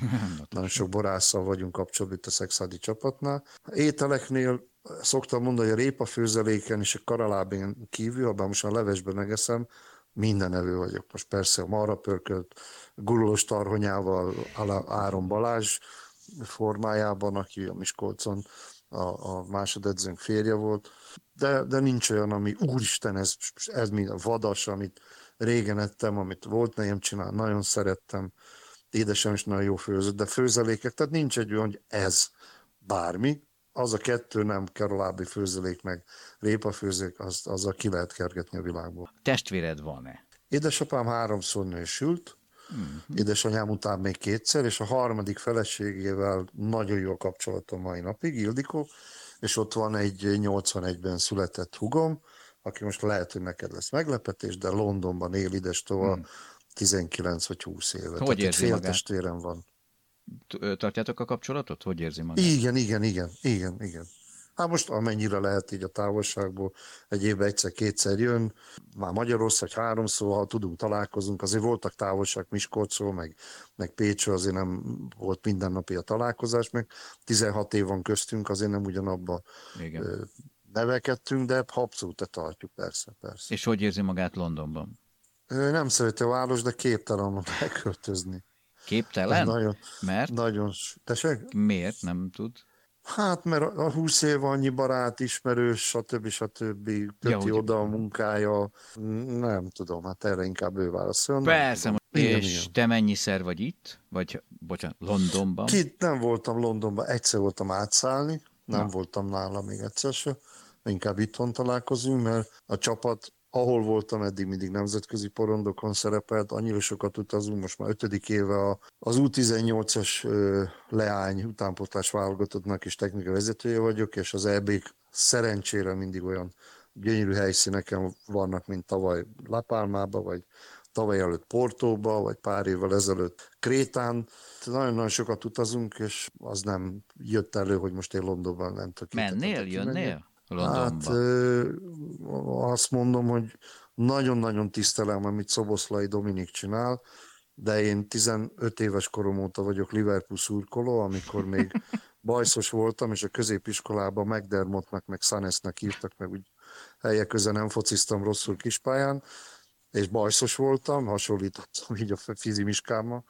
Nagyon sok borásszal vagyunk kapcsolatban itt a szexádi csapatnál. Ételeknél szoktam mondani, hogy a répa főzeléken és a karalábén kívül, ha most a levesben megeszem, minden elő vagyok. Most persze a marra pörkölt gulós tarhonyával Áron Balázs formájában, aki a Miskolcon a, a másodedzőnk férje volt, de, de nincs olyan, ami úristen, ez, ez mind a vadas, amit régen ettem, amit volt nejem csinál, nagyon szerettem, édesem is nagyon jó főzött, de főzelékek, tehát nincs egy olyan, hogy ez bármi, az a kettő nem kerolábi főzelék, meg répafőzék, az, azzal ki lehet kergetni a világból. Testvéred van-e? Édesapám háromszor nősült, mm-hmm. édesanyám után még kétszer, és a harmadik feleségével nagyon jó kapcsolatom mai napig, Ildikó, és ott van egy 81-ben született hugom, aki most lehet, hogy neked lesz meglepetés, de Londonban él ides tovább hmm. 19 vagy 20 éve. Hogy Tehát érzi fél testvérem van. Tartjátok a kapcsolatot? Hogy érzi magát? Igen, igen, igen, igen, igen. Hát most amennyire lehet így a távolságból, egy évben egyszer-kétszer jön, már Magyarország háromszor, ha tudunk találkozunk, azért voltak távolság Miskolcról, meg, meg Pécsről, azért nem volt mindennapi a találkozás, meg 16 év van köztünk, azért nem ugyanabba Igen nevekedtünk, de abszolút tartjuk, persze, persze. És hogy érzi magát Londonban? Ő nem szereti a város, de képtelen megköltözni. Képtelen? Nagyon, Mert? Nagyon. Tessék? Miért nem tud? Hát, mert a 20 év annyi barát, ismerős, stb. stb. Köti ja, oda a munkája. Nem tudom, hát erre inkább ő válaszol. Persze, igen, és igen. te mennyiszer vagy itt? Vagy, bocsánat, Londonban? Itt nem voltam Londonban, egyszer voltam átszállni, nem Na. voltam nála még egyszer se inkább itthon találkozunk, mert a csapat ahol voltam, eddig mindig nemzetközi porondokon szerepelt, annyira sokat utazunk, most már ötödik éve az U18-as leány utánpotlás válogatottnak is technikai vezetője vagyok, és az eb szerencsére mindig olyan gyönyörű helyszíneken vannak, mint tavaly Lapálmába, vagy tavaly előtt Portóba, vagy pár évvel ezelőtt Krétán. Nagyon-nagyon sokat utazunk, és az nem jött elő, hogy most én Londonban nem tudok. Mennél, jönnél? Hát ö, azt mondom, hogy nagyon-nagyon tisztelem, amit Szoboszlai Dominik csinál, de én 15 éves korom óta vagyok Liverpool szurkoló, amikor még bajszos voltam, és a középiskolában McDermottnak, meg Sanesnek írtak, meg úgy helyek köze nem fociztam rosszul kispályán, és bajszos voltam, hasonlítottam így a fizimiskámmal.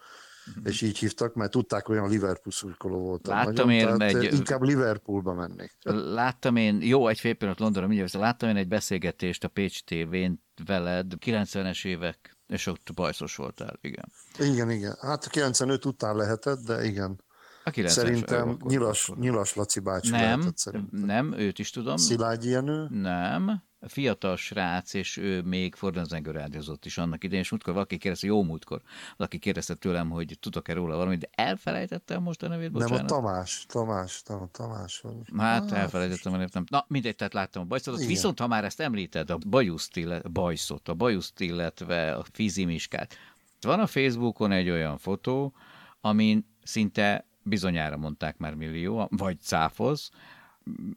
És így hívtak, mert tudták, olyan Liverpool szurkoló voltam. Láttam nagyon, én egy... Inkább Liverpoolba mennék. Láttam én, jó, egy fél pillanat Londonra mindjárt, láttam én egy beszélgetést a Pécs TV-n veled, 90-es évek, és ott bajszos voltál, igen. Igen, igen. Hát a 95 után lehetett, de igen. A 90-es Szerintem Nyilas, Nyilas Laci bácsi Nem, lehetett szerintem. nem, őt is tudom. Szilágyi Jenő? Nem, fiatal srác, és ő még Fordon rádiózott is annak idején, és múltkor valaki kérdezte, jó múltkor, valaki kérdezte tőlem, hogy tudok-e róla valamit, de elfelejtettem most a nevét, Nem, bocsánat. a Tamás, Tamás, Tamás, Tamás. vagy. Hát elfelejtettem, mert nem. Na, mindegy, tehát láttam a bajszotot. Igen. Viszont, ha már ezt említed, a bajuszt, illet, bajszot, a bajuszt, illetve a fizimiskát. Van a Facebookon egy olyan fotó, amin szinte bizonyára mondták már millió, vagy cáfoz,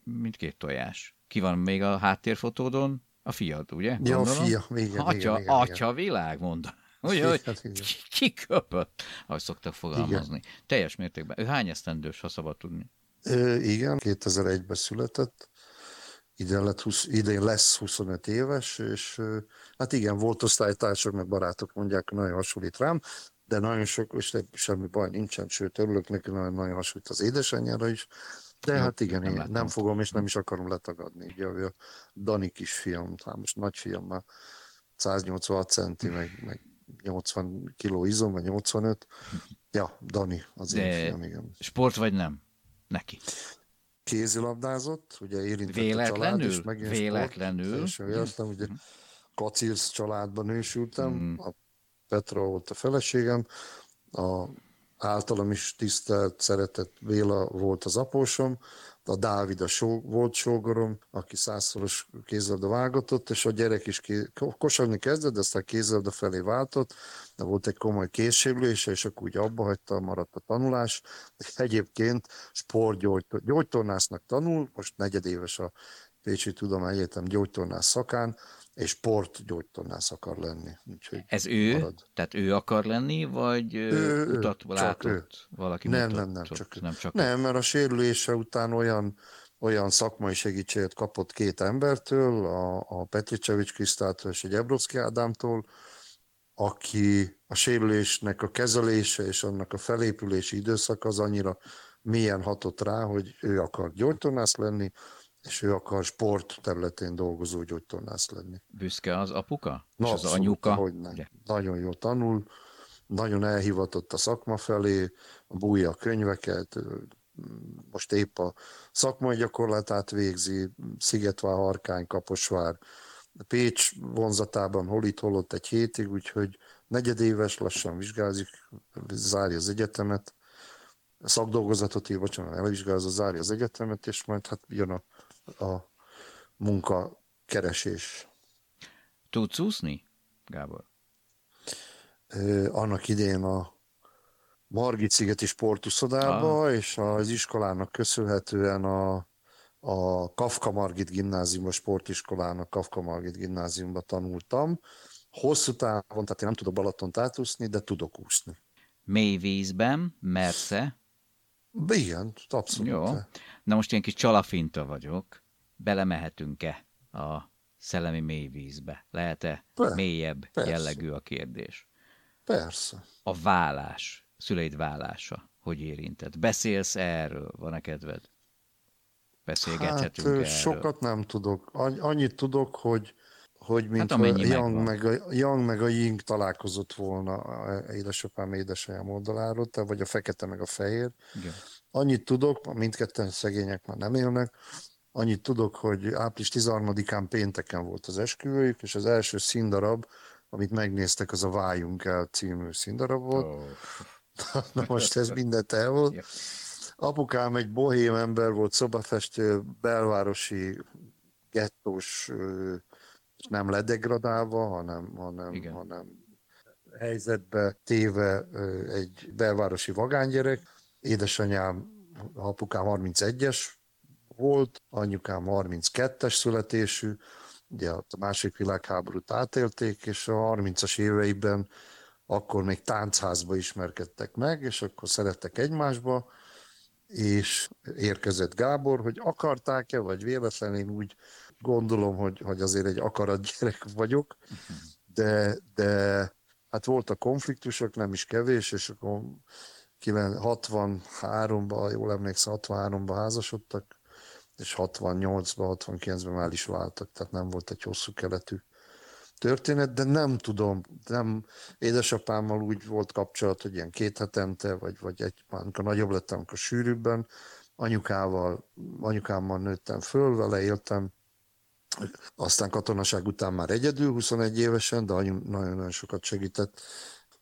mint két tojás. Ki van még a háttérfotódon? A fiad, ugye? Ja, a fia, igen, atya, igen, igen, atya világ, mondta. Ugye, hogy Hát igen. ki, ki köpött, ahogy szoktak fogalmazni. Igen. Teljes mértékben. Ő hány esztendős, ha szabad tudni? Ö, igen, 2001-ben született, idén, lett 20, idén lesz 25 éves, és hát igen, volt osztálytársak, meg barátok mondják, nagyon hasonlít rám, de nagyon sok, és semmi baj nincsen, sőt, örülök neki, nagyon, nagyon hasonlít az édesanyjára is, de hát igen, nem én nem fogom, és nem is akarom letagadni. Ugye a Dani kisfiam, hát most nagyfiam már 186 centi, meg, meg 80 kiló izom, vagy 85. Ja, Dani, az én De- fiam, igen. Sport vagy nem? Neki. kézilabdázott, ugye érintett a család, Véletlenül? és megint Véletlenül? Sport, teljesen véletlen, ugye Kacirsz családban nősültem, a Petra volt a feleségem, a általam is tisztelt, szeretett Béla volt az apósom, a Dávid a só, volt sógorom, aki százszoros kézilabda vágatott, és a gyerek is ké, kosarni kezdett, de aztán kézilabda felé váltott, de volt egy komoly készsérülése, és akkor úgy abba hagyta, maradt a tanulás. Egyébként sportgyógytornásznak tanul, most negyedéves a Pécsi Tudomány Egyetem gyógytornász szakán, és sportgyógytornász akar lenni. Úgyhogy Ez ő? marad. Tehát ő akar lenni, vagy ő, Ő, ő, utat csak látott? ő. Valaki Nem, mutatott? nem, nem, csak, nem, csak nem, mert a sérülése után olyan, olyan szakmai segítséget kapott két embertől, a, a Petricsevics Krisztától és egy Ebroszki Ádámtól, aki a sérülésnek a kezelése és annak a felépülési időszak az annyira mélyen hatott rá, hogy ő akar gyógytornász lenni, és ő akar sport területén dolgozó gyógytornász lenni. büszke az apuka? és az abszolút, anyuka? Hogy nem. Ugye? Nagyon jól tanul, nagyon elhivatott a szakma felé, bújja a könyveket, most épp a szakmai gyakorlatát végzi, Szigetvár, Harkány, Kaposvár, Pécs vonzatában, hol itt, hol ott egy hétig, úgyhogy negyedéves, lassan vizsgázik, zárja az egyetemet, szakdolgozatot ír, bocsánat, elvizsgálza, zárja az egyetemet, és majd hát jön a, a munka keresés. Tudsz úszni, Gábor? Annak idején a Margit szigeti sportuszodába, ah. és az iskolának köszönhetően a, a Kafka Margit gimnáziumba, sportiskolának Kafka Margit gimnáziumba tanultam. Hosszú távon, tehát én nem tudok Balatont átúszni, de tudok úszni. Mély vízben, mersze. Igen, abszolút. Jó. Na most ilyen kis csalafinta vagyok. Belemehetünk-e a szellemi mély vízbe? Lehet-e mélyebb persze. jellegű a kérdés? Persze. A vállás, szüleid vállása, hogy érintett? Beszélsz erről? Van-e kedved? Hát Beszélgethetünk ö, erről. sokat nem tudok. Annyi- Annyit tudok, hogy hogy mint Hát amennyi Young, megvan. meg a, Young meg a Ying találkozott volna a édesapám édesanyám oldaláról, tehát vagy a fekete meg a fehér. Igen. Annyit tudok, mindketten szegények már nem élnek, annyit tudok, hogy április 13-án pénteken volt az esküvőjük, és az első színdarab, amit megnéztek, az a Váljunk el című színdarab volt. Ó, Na most ez mindent el volt. Ja. Apukám egy bohém ember volt, szobafestő, belvárosi, gettós, és nem ledegradálva, hanem, hanem, Igen. hanem helyzetbe téve egy belvárosi vagánygyerek. Édesanyám, apukám 31-es volt, anyukám 32-es születésű, ugye a második világháborút átélték, és a 30-as éveiben akkor még táncházba ismerkedtek meg, és akkor szerettek egymásba, és érkezett Gábor, hogy akarták-e, vagy véletlenül úgy gondolom, hogy, hogy azért egy akarat gyerek vagyok, de, de hát voltak konfliktusok, nem is kevés, és akkor 63-ban, jól emlékszem, 63-ban házasodtak, és 68-ban, 69-ben már is váltak, tehát nem volt egy hosszú keletű történet, de nem tudom, nem, édesapámmal úgy volt kapcsolat, hogy ilyen két hetente, vagy, vagy egy, amikor nagyobb lettem, amikor sűrűbben, anyukával, anyukámmal nőttem föl, vele éltem, aztán katonaság után már egyedül, 21 évesen, de anyu nagyon-nagyon sokat segített,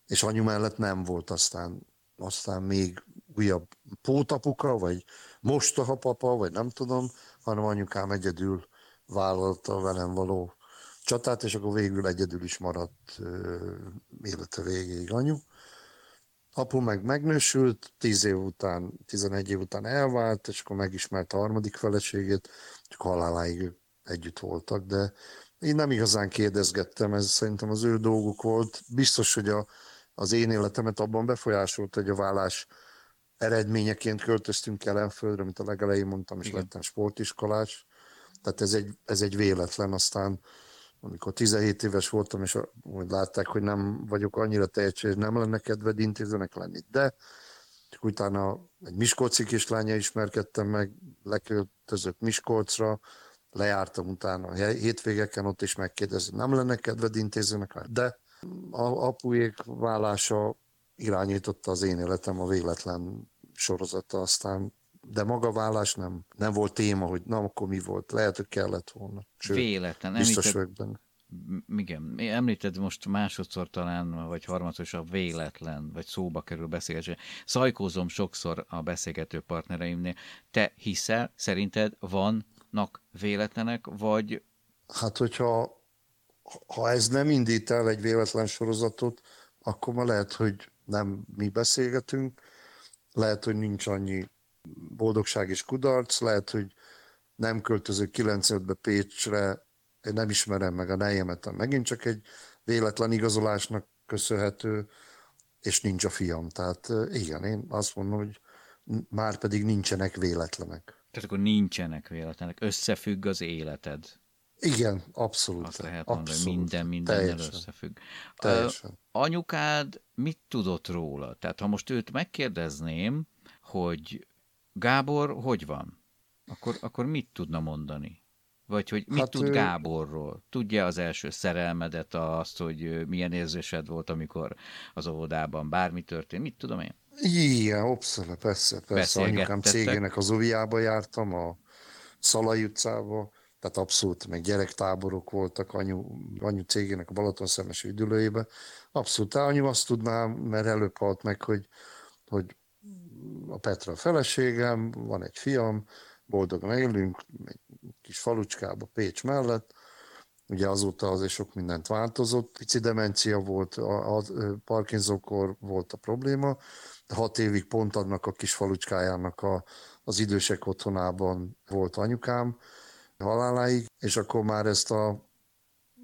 és anyu mellett nem volt aztán, aztán még újabb pótapuka, vagy mostahapapa, vagy nem tudom, hanem anyukám egyedül vállalta velem való csatát, és akkor végül egyedül is maradt élete végéig anyu. Apu meg megnősült, 10 év után, 11 év után elvált, és akkor megismerte a harmadik feleségét, csak haláláig együtt voltak, de én nem igazán kérdezgettem, ez szerintem az ő dolguk volt. Biztos, hogy a, az én életemet abban befolyásolt, hogy a vállás eredményeként költöztünk Kelenföldre, mint a legelején mondtam, és Igen. lettem sportiskolás. Tehát ez egy, ez egy véletlen, aztán amikor 17 éves voltam, és úgy látták, hogy nem vagyok annyira tehetséges, nem lenne kedved intézőnek lenni. De csak utána egy Miskolci kislánya ismerkedtem meg, leköltözött Miskolcra, lejártam utána hétvégeken, ott is megkérdezni, nem lenne kedved intézőnek. De a apuék vállása irányította az én életem a véletlen sorozata, aztán de maga vállás nem, nem volt téma, hogy na, akkor mi volt. Lehet, hogy kellett volna. Sőt, Véletlen. Biztos vagyok benne. Igen, említed most másodszor talán, vagy harmadszor a véletlen, vagy szóba kerül beszélgetés. Szajkózom sokszor a beszélgető partnereimnél. Te hiszel, szerinted vannak véletlenek, vagy... Hát, hogyha ha ez nem indít el egy véletlen sorozatot, akkor ma lehet, hogy nem mi beszélgetünk, lehet, hogy nincs annyi boldogság és kudarc, lehet, hogy nem költözök 95-be Pécsre, én nem ismerem meg a nejemet, megint csak egy véletlen igazolásnak köszönhető, és nincs a fiam. Tehát igen, én azt mondom, hogy már pedig nincsenek véletlenek. Tehát akkor nincsenek véletlenek, összefügg az életed. Igen, abszolút. Azt lehet mondani, abszolút. minden mindennel összefügg. Teljesen. anyukád mit tudott róla? Tehát ha most őt megkérdezném, hogy Gábor hogy van? Akkor, akkor mit tudna mondani? Vagy hogy mit hát tud ő... Gáborról? Tudja az első szerelmedet, azt, hogy milyen érzésed volt, amikor az óvodában bármi történt? Mit tudom én? Igen, abszolút, persze, persze. Anyukám cégének az oviába jártam, a Szalai utcába, tehát abszolút, meg gyerektáborok voltak anyu, anyu cégének a Balaton-szemes üdülőjébe. Abszolút, anyu azt tudnám, mert előbb halt meg, hogy, hogy a Petra a feleségem, van egy fiam, boldogan élünk, egy kis falucskába Pécs mellett, ugye azóta azért sok mindent változott, pici demencia volt, a, a Parkinson-kor volt a probléma, hat évig pont annak a kis falucskájának a, az idősek otthonában volt anyukám haláláig, és akkor már ezt a,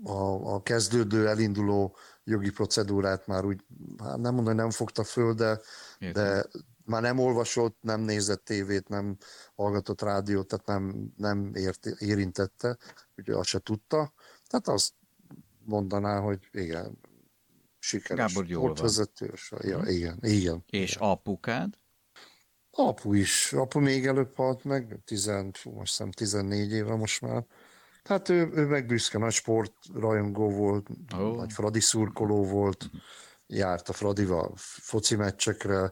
a, a kezdődő, elinduló jogi procedúrát már úgy, hát nem mondom, hogy nem fogta föl, de, de már nem olvasott, nem nézett tévét, nem hallgatott rádiót, tehát nem, nem ért, érintette, ugye azt se tudta. Tehát azt mondaná, hogy igen, sikeres Gábor jól vezető. Ja, mhm. igen, igen. És igen. apukád? Apu is. Apu még előbb halt meg, 10, most hiszem 14 éve most már. Tehát ő, ő meg büszke, nagy sportrajongó volt, oh. nagy Fradi szurkoló volt, uh-huh. járt a Fradival foci meccsekre,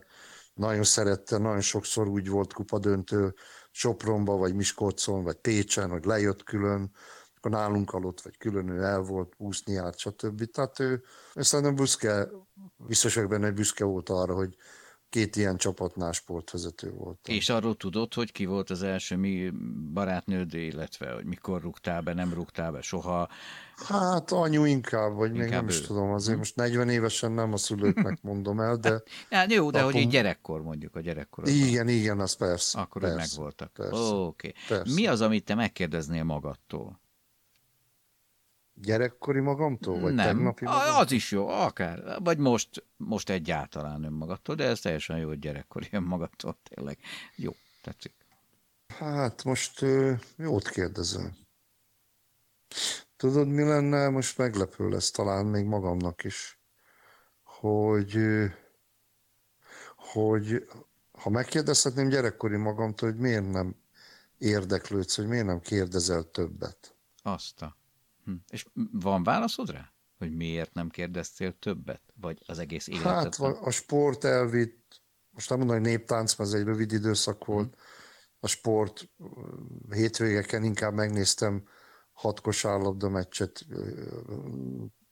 nagyon szerette, nagyon sokszor úgy volt kupadöntő Sopronba, vagy Miskolcon, vagy Pécsen, hogy lejött külön, akkor nálunk aludt, vagy külön ő el volt, úszni járt, stb. Tehát ő, ő szerintem büszke, biztos vagyok benne, hogy büszke volt arra, hogy két ilyen csapatnál sportvezető volt. És arról tudod, hogy ki volt az első mi barátnőd, illetve hogy mikor rúgtál be, nem rúgtál be soha? Hát anyu inkább, vagy inkább még nem ő. is tudom, azért hm. most 40 évesen nem a szülőknek mondom el, de... hát jó, de apom... hogy egy gyerekkor mondjuk, a gyerekkor. Igen, igen, az persze. Akkor persze, megvoltak. Oké. Okay. Mi az, amit te megkérdeznél magadtól? Gyerekkori magamtól? Vagy nem, tegnapi magamtól? az is jó, akár. Vagy most, most egyáltalán önmagattól, de ez teljesen jó, hogy gyerekkori önmagattól, tényleg. Jó, tetszik. Hát most jót kérdezem. Tudod, mi lenne? Most meglepő lesz talán még magamnak is, hogy, hogy ha megkérdezhetném gyerekkori magamtól, hogy miért nem érdeklődsz, hogy miért nem kérdezel többet. Azt a... Hm. És van válaszod rá? hogy miért nem kérdeztél többet? Vagy az egész életed? Hát a sport elvitt, most nem mondom, hogy néptánc, mert ez egy rövid időszak volt. A sport hétvégeken inkább megnéztem hat kosárlabda meccset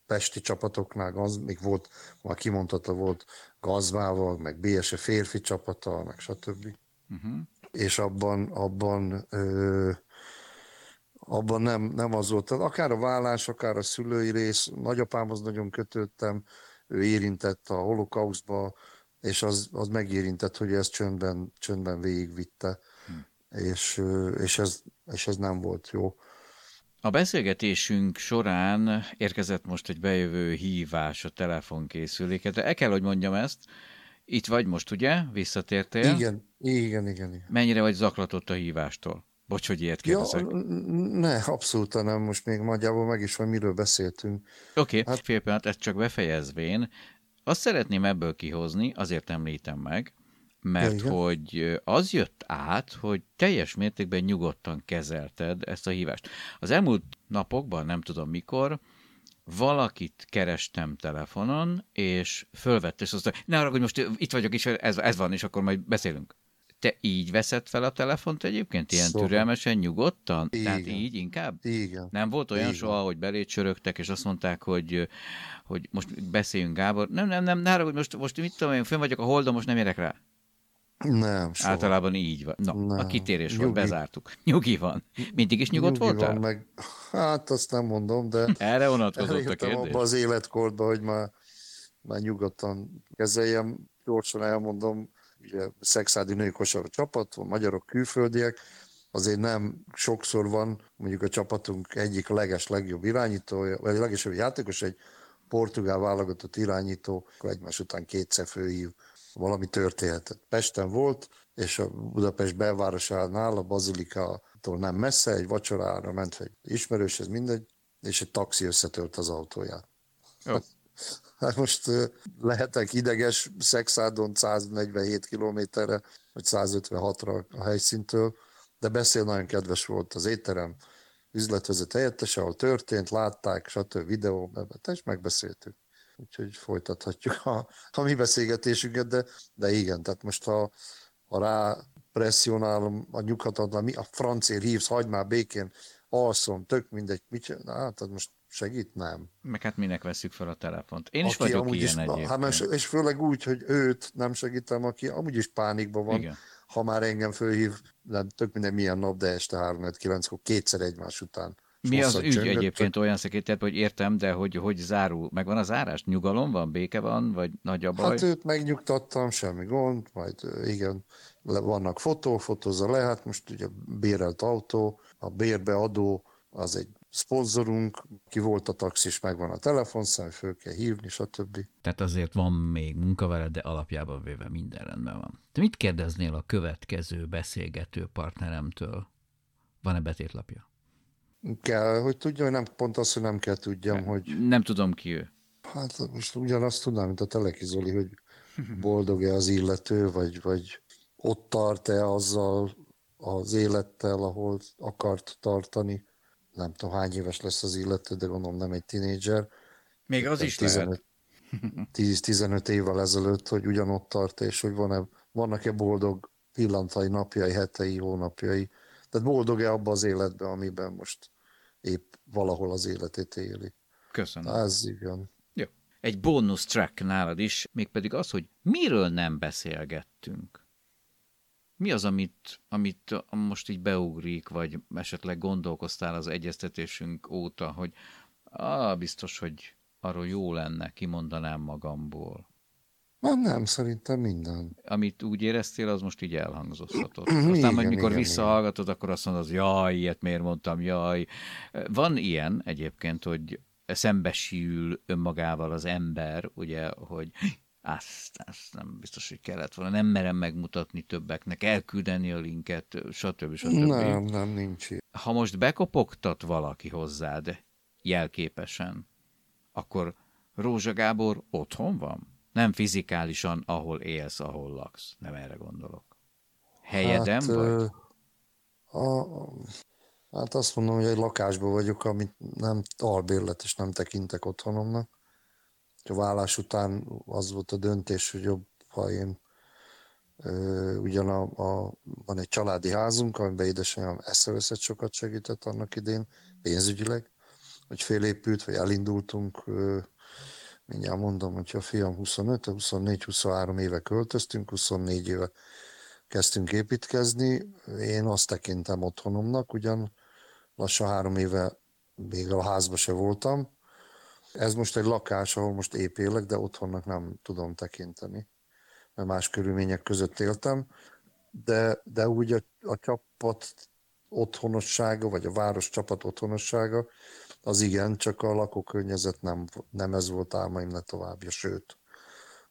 pesti csapatoknál, gaz, még volt, már kimondható volt Gazmával, meg BSE férfi csapata, meg stb. Uh-huh. És abban, abban ö, abban nem, nem az volt. Akár a vállás, akár a szülői rész, nagyapámhoz nagyon kötődtem, ő érintett a holokauszba, és az, az megérintett, hogy ezt csöndben, csöndben végigvitte, hm. és, és, ez, és ez nem volt jó. A beszélgetésünk során érkezett most egy bejövő hívás a telefonkészüléket. El kell, hogy mondjam ezt. Itt vagy most, ugye? Visszatértél? Igen, igen, igen. igen. Mennyire vagy zaklatott a hívástól? Bocs, hogy ilyet kérdezek. Ja, ne, abszolút nem. Most még nagyjából meg is van, miről beszéltünk. Oké, okay, hát... fél pillanat, ezt csak befejezvén. Azt szeretném ebből kihozni, azért említem meg, mert ja, hogy az jött át, hogy teljes mértékben nyugodtan kezelted ezt a hívást. Az elmúlt napokban, nem tudom mikor, valakit kerestem telefonon, és fölvette, és azt mondta, ne arra, hogy most itt vagyok, és ez, ez van, és akkor majd beszélünk. Te így veszed fel a telefont egyébként? Ilyen szóval. türelmesen, nyugodtan? Igen. Tehát így inkább? Igen. Nem volt olyan Igen. soha, hogy csörögtek, és azt mondták, hogy, hogy most beszéljünk, Gábor. Nem, nem, nem, nára, hogy most, most mit tudom én, fönn vagyok a holdon, most nem érek rá. Nem, soha. Általában így van. Na, nem. a kitérés volt, bezártuk. Nyugi van. Mindig is nyugodt Nyugi voltál? Van, meg, hát azt nem mondom, de... Erre vonatkozott a kérdés. abba az életkorba, hogy már, már nyugodtan kezeljem. Gyorsan elmondom, ugye szexádi női kosar csapat, magyarok, külföldiek, azért nem sokszor van, mondjuk a csapatunk egyik leges legjobb irányítója, vagy legesebb játékos, egy portugál válogatott irányító, egymás után kétszer főhív, valami történhetett. Pesten volt, és a Budapest belvárosánál, a Bazilikától nem messze, egy vacsorára ment egy ismerős, ez mindegy, és egy taxi összetört az autóját. Jó. Hát most lehetek ideges Szexádon 147 kilométerre, vagy 156-ra a helyszíntől, de beszél nagyon kedves volt az étterem, üzletvezet helyettes, ahol történt, látták, stb. videó, és megbeszéltük. Úgyhogy folytathatjuk a, a mi beszélgetésünket, de, de igen, tehát most ha, ha rá presszionálom a nyughatatlan, mi a francér hívsz, hagyd már békén, alszom, tök mindegy, mit csinál, hát most segít? Nem. Meg hát minek veszük fel a telefont? Én is aki vagyok ilyen is, egyébként. Hát, és főleg úgy, hogy őt nem segítem, aki amúgy is pánikban van. Igen. Ha már engem fölhív, nem tök minden milyen nap, de este 3 9 kor kétszer egymás után. Mi az ügy csöngött, egyébként olyan szekített, hogy értem, de hogy, hogy zárul? Megvan a zárás? Nyugalom van? Béke van? Vagy nagy a baj? Hát őt megnyugtattam, semmi gond, majd igen, vannak fotó, fotózza le, hát most ugye bérelt autó, a bérbeadó az egy szponzorunk, ki volt a taxis, megvan a telefonszám, föl kell hívni, stb. Tehát azért van még munka veled, de alapjában véve minden rendben van. Te mit kérdeznél a következő beszélgető partneremtől? Van-e betétlapja? Kell, hogy tudja, hogy nem pont az, hogy nem kell tudjam, nem, hogy... Nem tudom ki ő. Hát most ugyanazt tudnám, mint a Teleki Zoli, hogy boldog-e az illető, vagy, vagy ott tart-e azzal az élettel, ahol akart tartani nem tudom hány éves lesz az illető, de gondolom nem egy tinédzser. Még az is 15, lehet. 10-15 évvel ezelőtt, hogy ugyanott tart, és hogy van-e, vannak-e boldog pillantai, napjai, hetei, hónapjai. Tehát boldog-e abban az életben, amiben most épp valahol az életét éli. Köszönöm. Ez igen. Jó. Egy bónusz track nálad is, mégpedig az, hogy miről nem beszélgettünk. Mi az, amit, amit most így beugrik, vagy esetleg gondolkoztál az egyeztetésünk óta, hogy ah, biztos, hogy arról jó lenne, kimondanám magamból? Na, nem, szerintem minden. Amit úgy éreztél, az most így elhangzozhatott. Aztán igen, majd mikor igen, visszahallgatod, igen. akkor azt mondod, jaj, ilyet miért mondtam, jaj. Van ilyen egyébként, hogy szembesül önmagával az ember, ugye, hogy azt, azt nem biztos, hogy kellett volna. Nem merem megmutatni többeknek, elküldeni a linket, stb. stb. Nem, nem, nincs ilyen. Ha most bekopogtat valaki hozzád jelképesen, akkor Rózsa Gábor otthon van? Nem fizikálisan, ahol élsz, ahol laksz. Nem erre gondolok. Helyedem hát, vagy? A, Hát azt mondom, hogy egy lakásban vagyok, amit nem albérlet, és nem tekintek otthonomnak. A vállás után az volt a döntés, hogy jobb, ha én ugyan a, a, van egy családi házunk, amiben édesanyám eszeveszett sokat segített annak idén, pénzügyileg, hogy félépült, vagy elindultunk, mindjárt mondom, hogyha a fiam 25, 24-23 éve költöztünk, 24 éve kezdtünk építkezni. Én azt tekintem otthonomnak, ugyan lassan három éve még a házba se voltam. Ez most egy lakás, ahol most épp élek, de otthonnak nem tudom tekinteni, mert más körülmények között éltem. De, de úgy a, a csapat otthonossága, vagy a város csapat otthonossága, az igen, csak a lakókörnyezet nem, nem ez volt álmaimnak továbbja, sőt,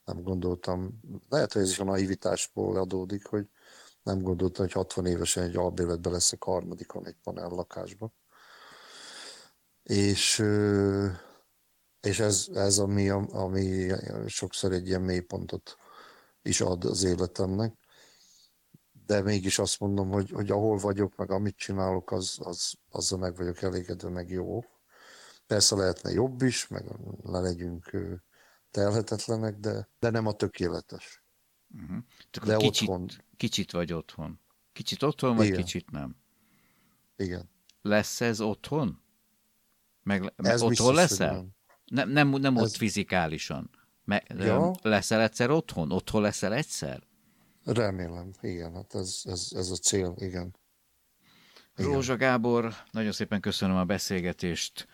nem gondoltam, lehet, hogy ez is a naivitásból adódik, hogy nem gondoltam, hogy 60 évesen egy albéletben leszek harmadikon egy panel lakásban. És, és ez, ez ami, ami sokszor egy ilyen mélypontot is ad az életemnek. De mégis azt mondom, hogy, hogy ahol vagyok, meg amit csinálok, az, az, azzal meg vagyok elégedve, meg jó. Persze lehetne jobb is, meg le legyünk telhetetlenek, de, de nem a tökéletes. Uh-huh. De kicsit, otthon. kicsit vagy otthon. Kicsit otthon, vagy Igen. kicsit nem. Igen. Lesz ez otthon? Meg, meg Ez otthon biztos, leszel? Nem. Nem, nem, nem ott Ez- fizikálisan. Me, Ja. Leszel egyszer otthon? Otthon leszel egyszer? Remélem, igen, hát ez, ez, ez a cél, igen. Igen. Rózsa Gábor, nagyon szépen köszönöm a beszélgetést.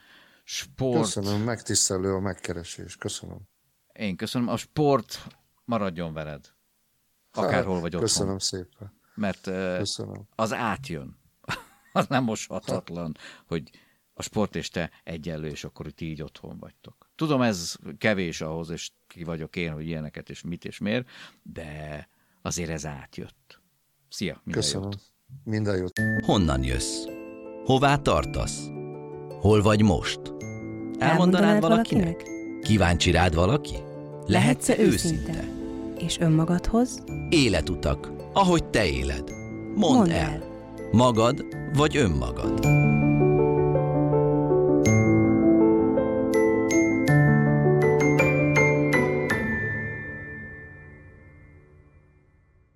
Sport. Köszönöm, megtisztelő a megkeresés, köszönöm. Én köszönöm. A sport maradjon veled. Akárhol vagy otthon. Köszönöm szépen, Mert köszönöm. az átjön. az nem moshatatlan, hogy a sport és te egyenlő, és akkor ti így otthon vagytok. Tudom, ez kevés ahhoz, és ki vagyok én, hogy ilyeneket, és mit és miért, de azért ez átjött. Szia, minden Köszönöm. jót. Minden jót. Honnan jössz? Hová tartasz? Hol vagy most? Elmondanád Elmondanád valakinek? Kíváncsi rád valaki? Lehetsz-e őszinte? És önmagadhoz? Életutak, ahogy te éled. Mondd, Mondd el. el. Magad vagy önmagad?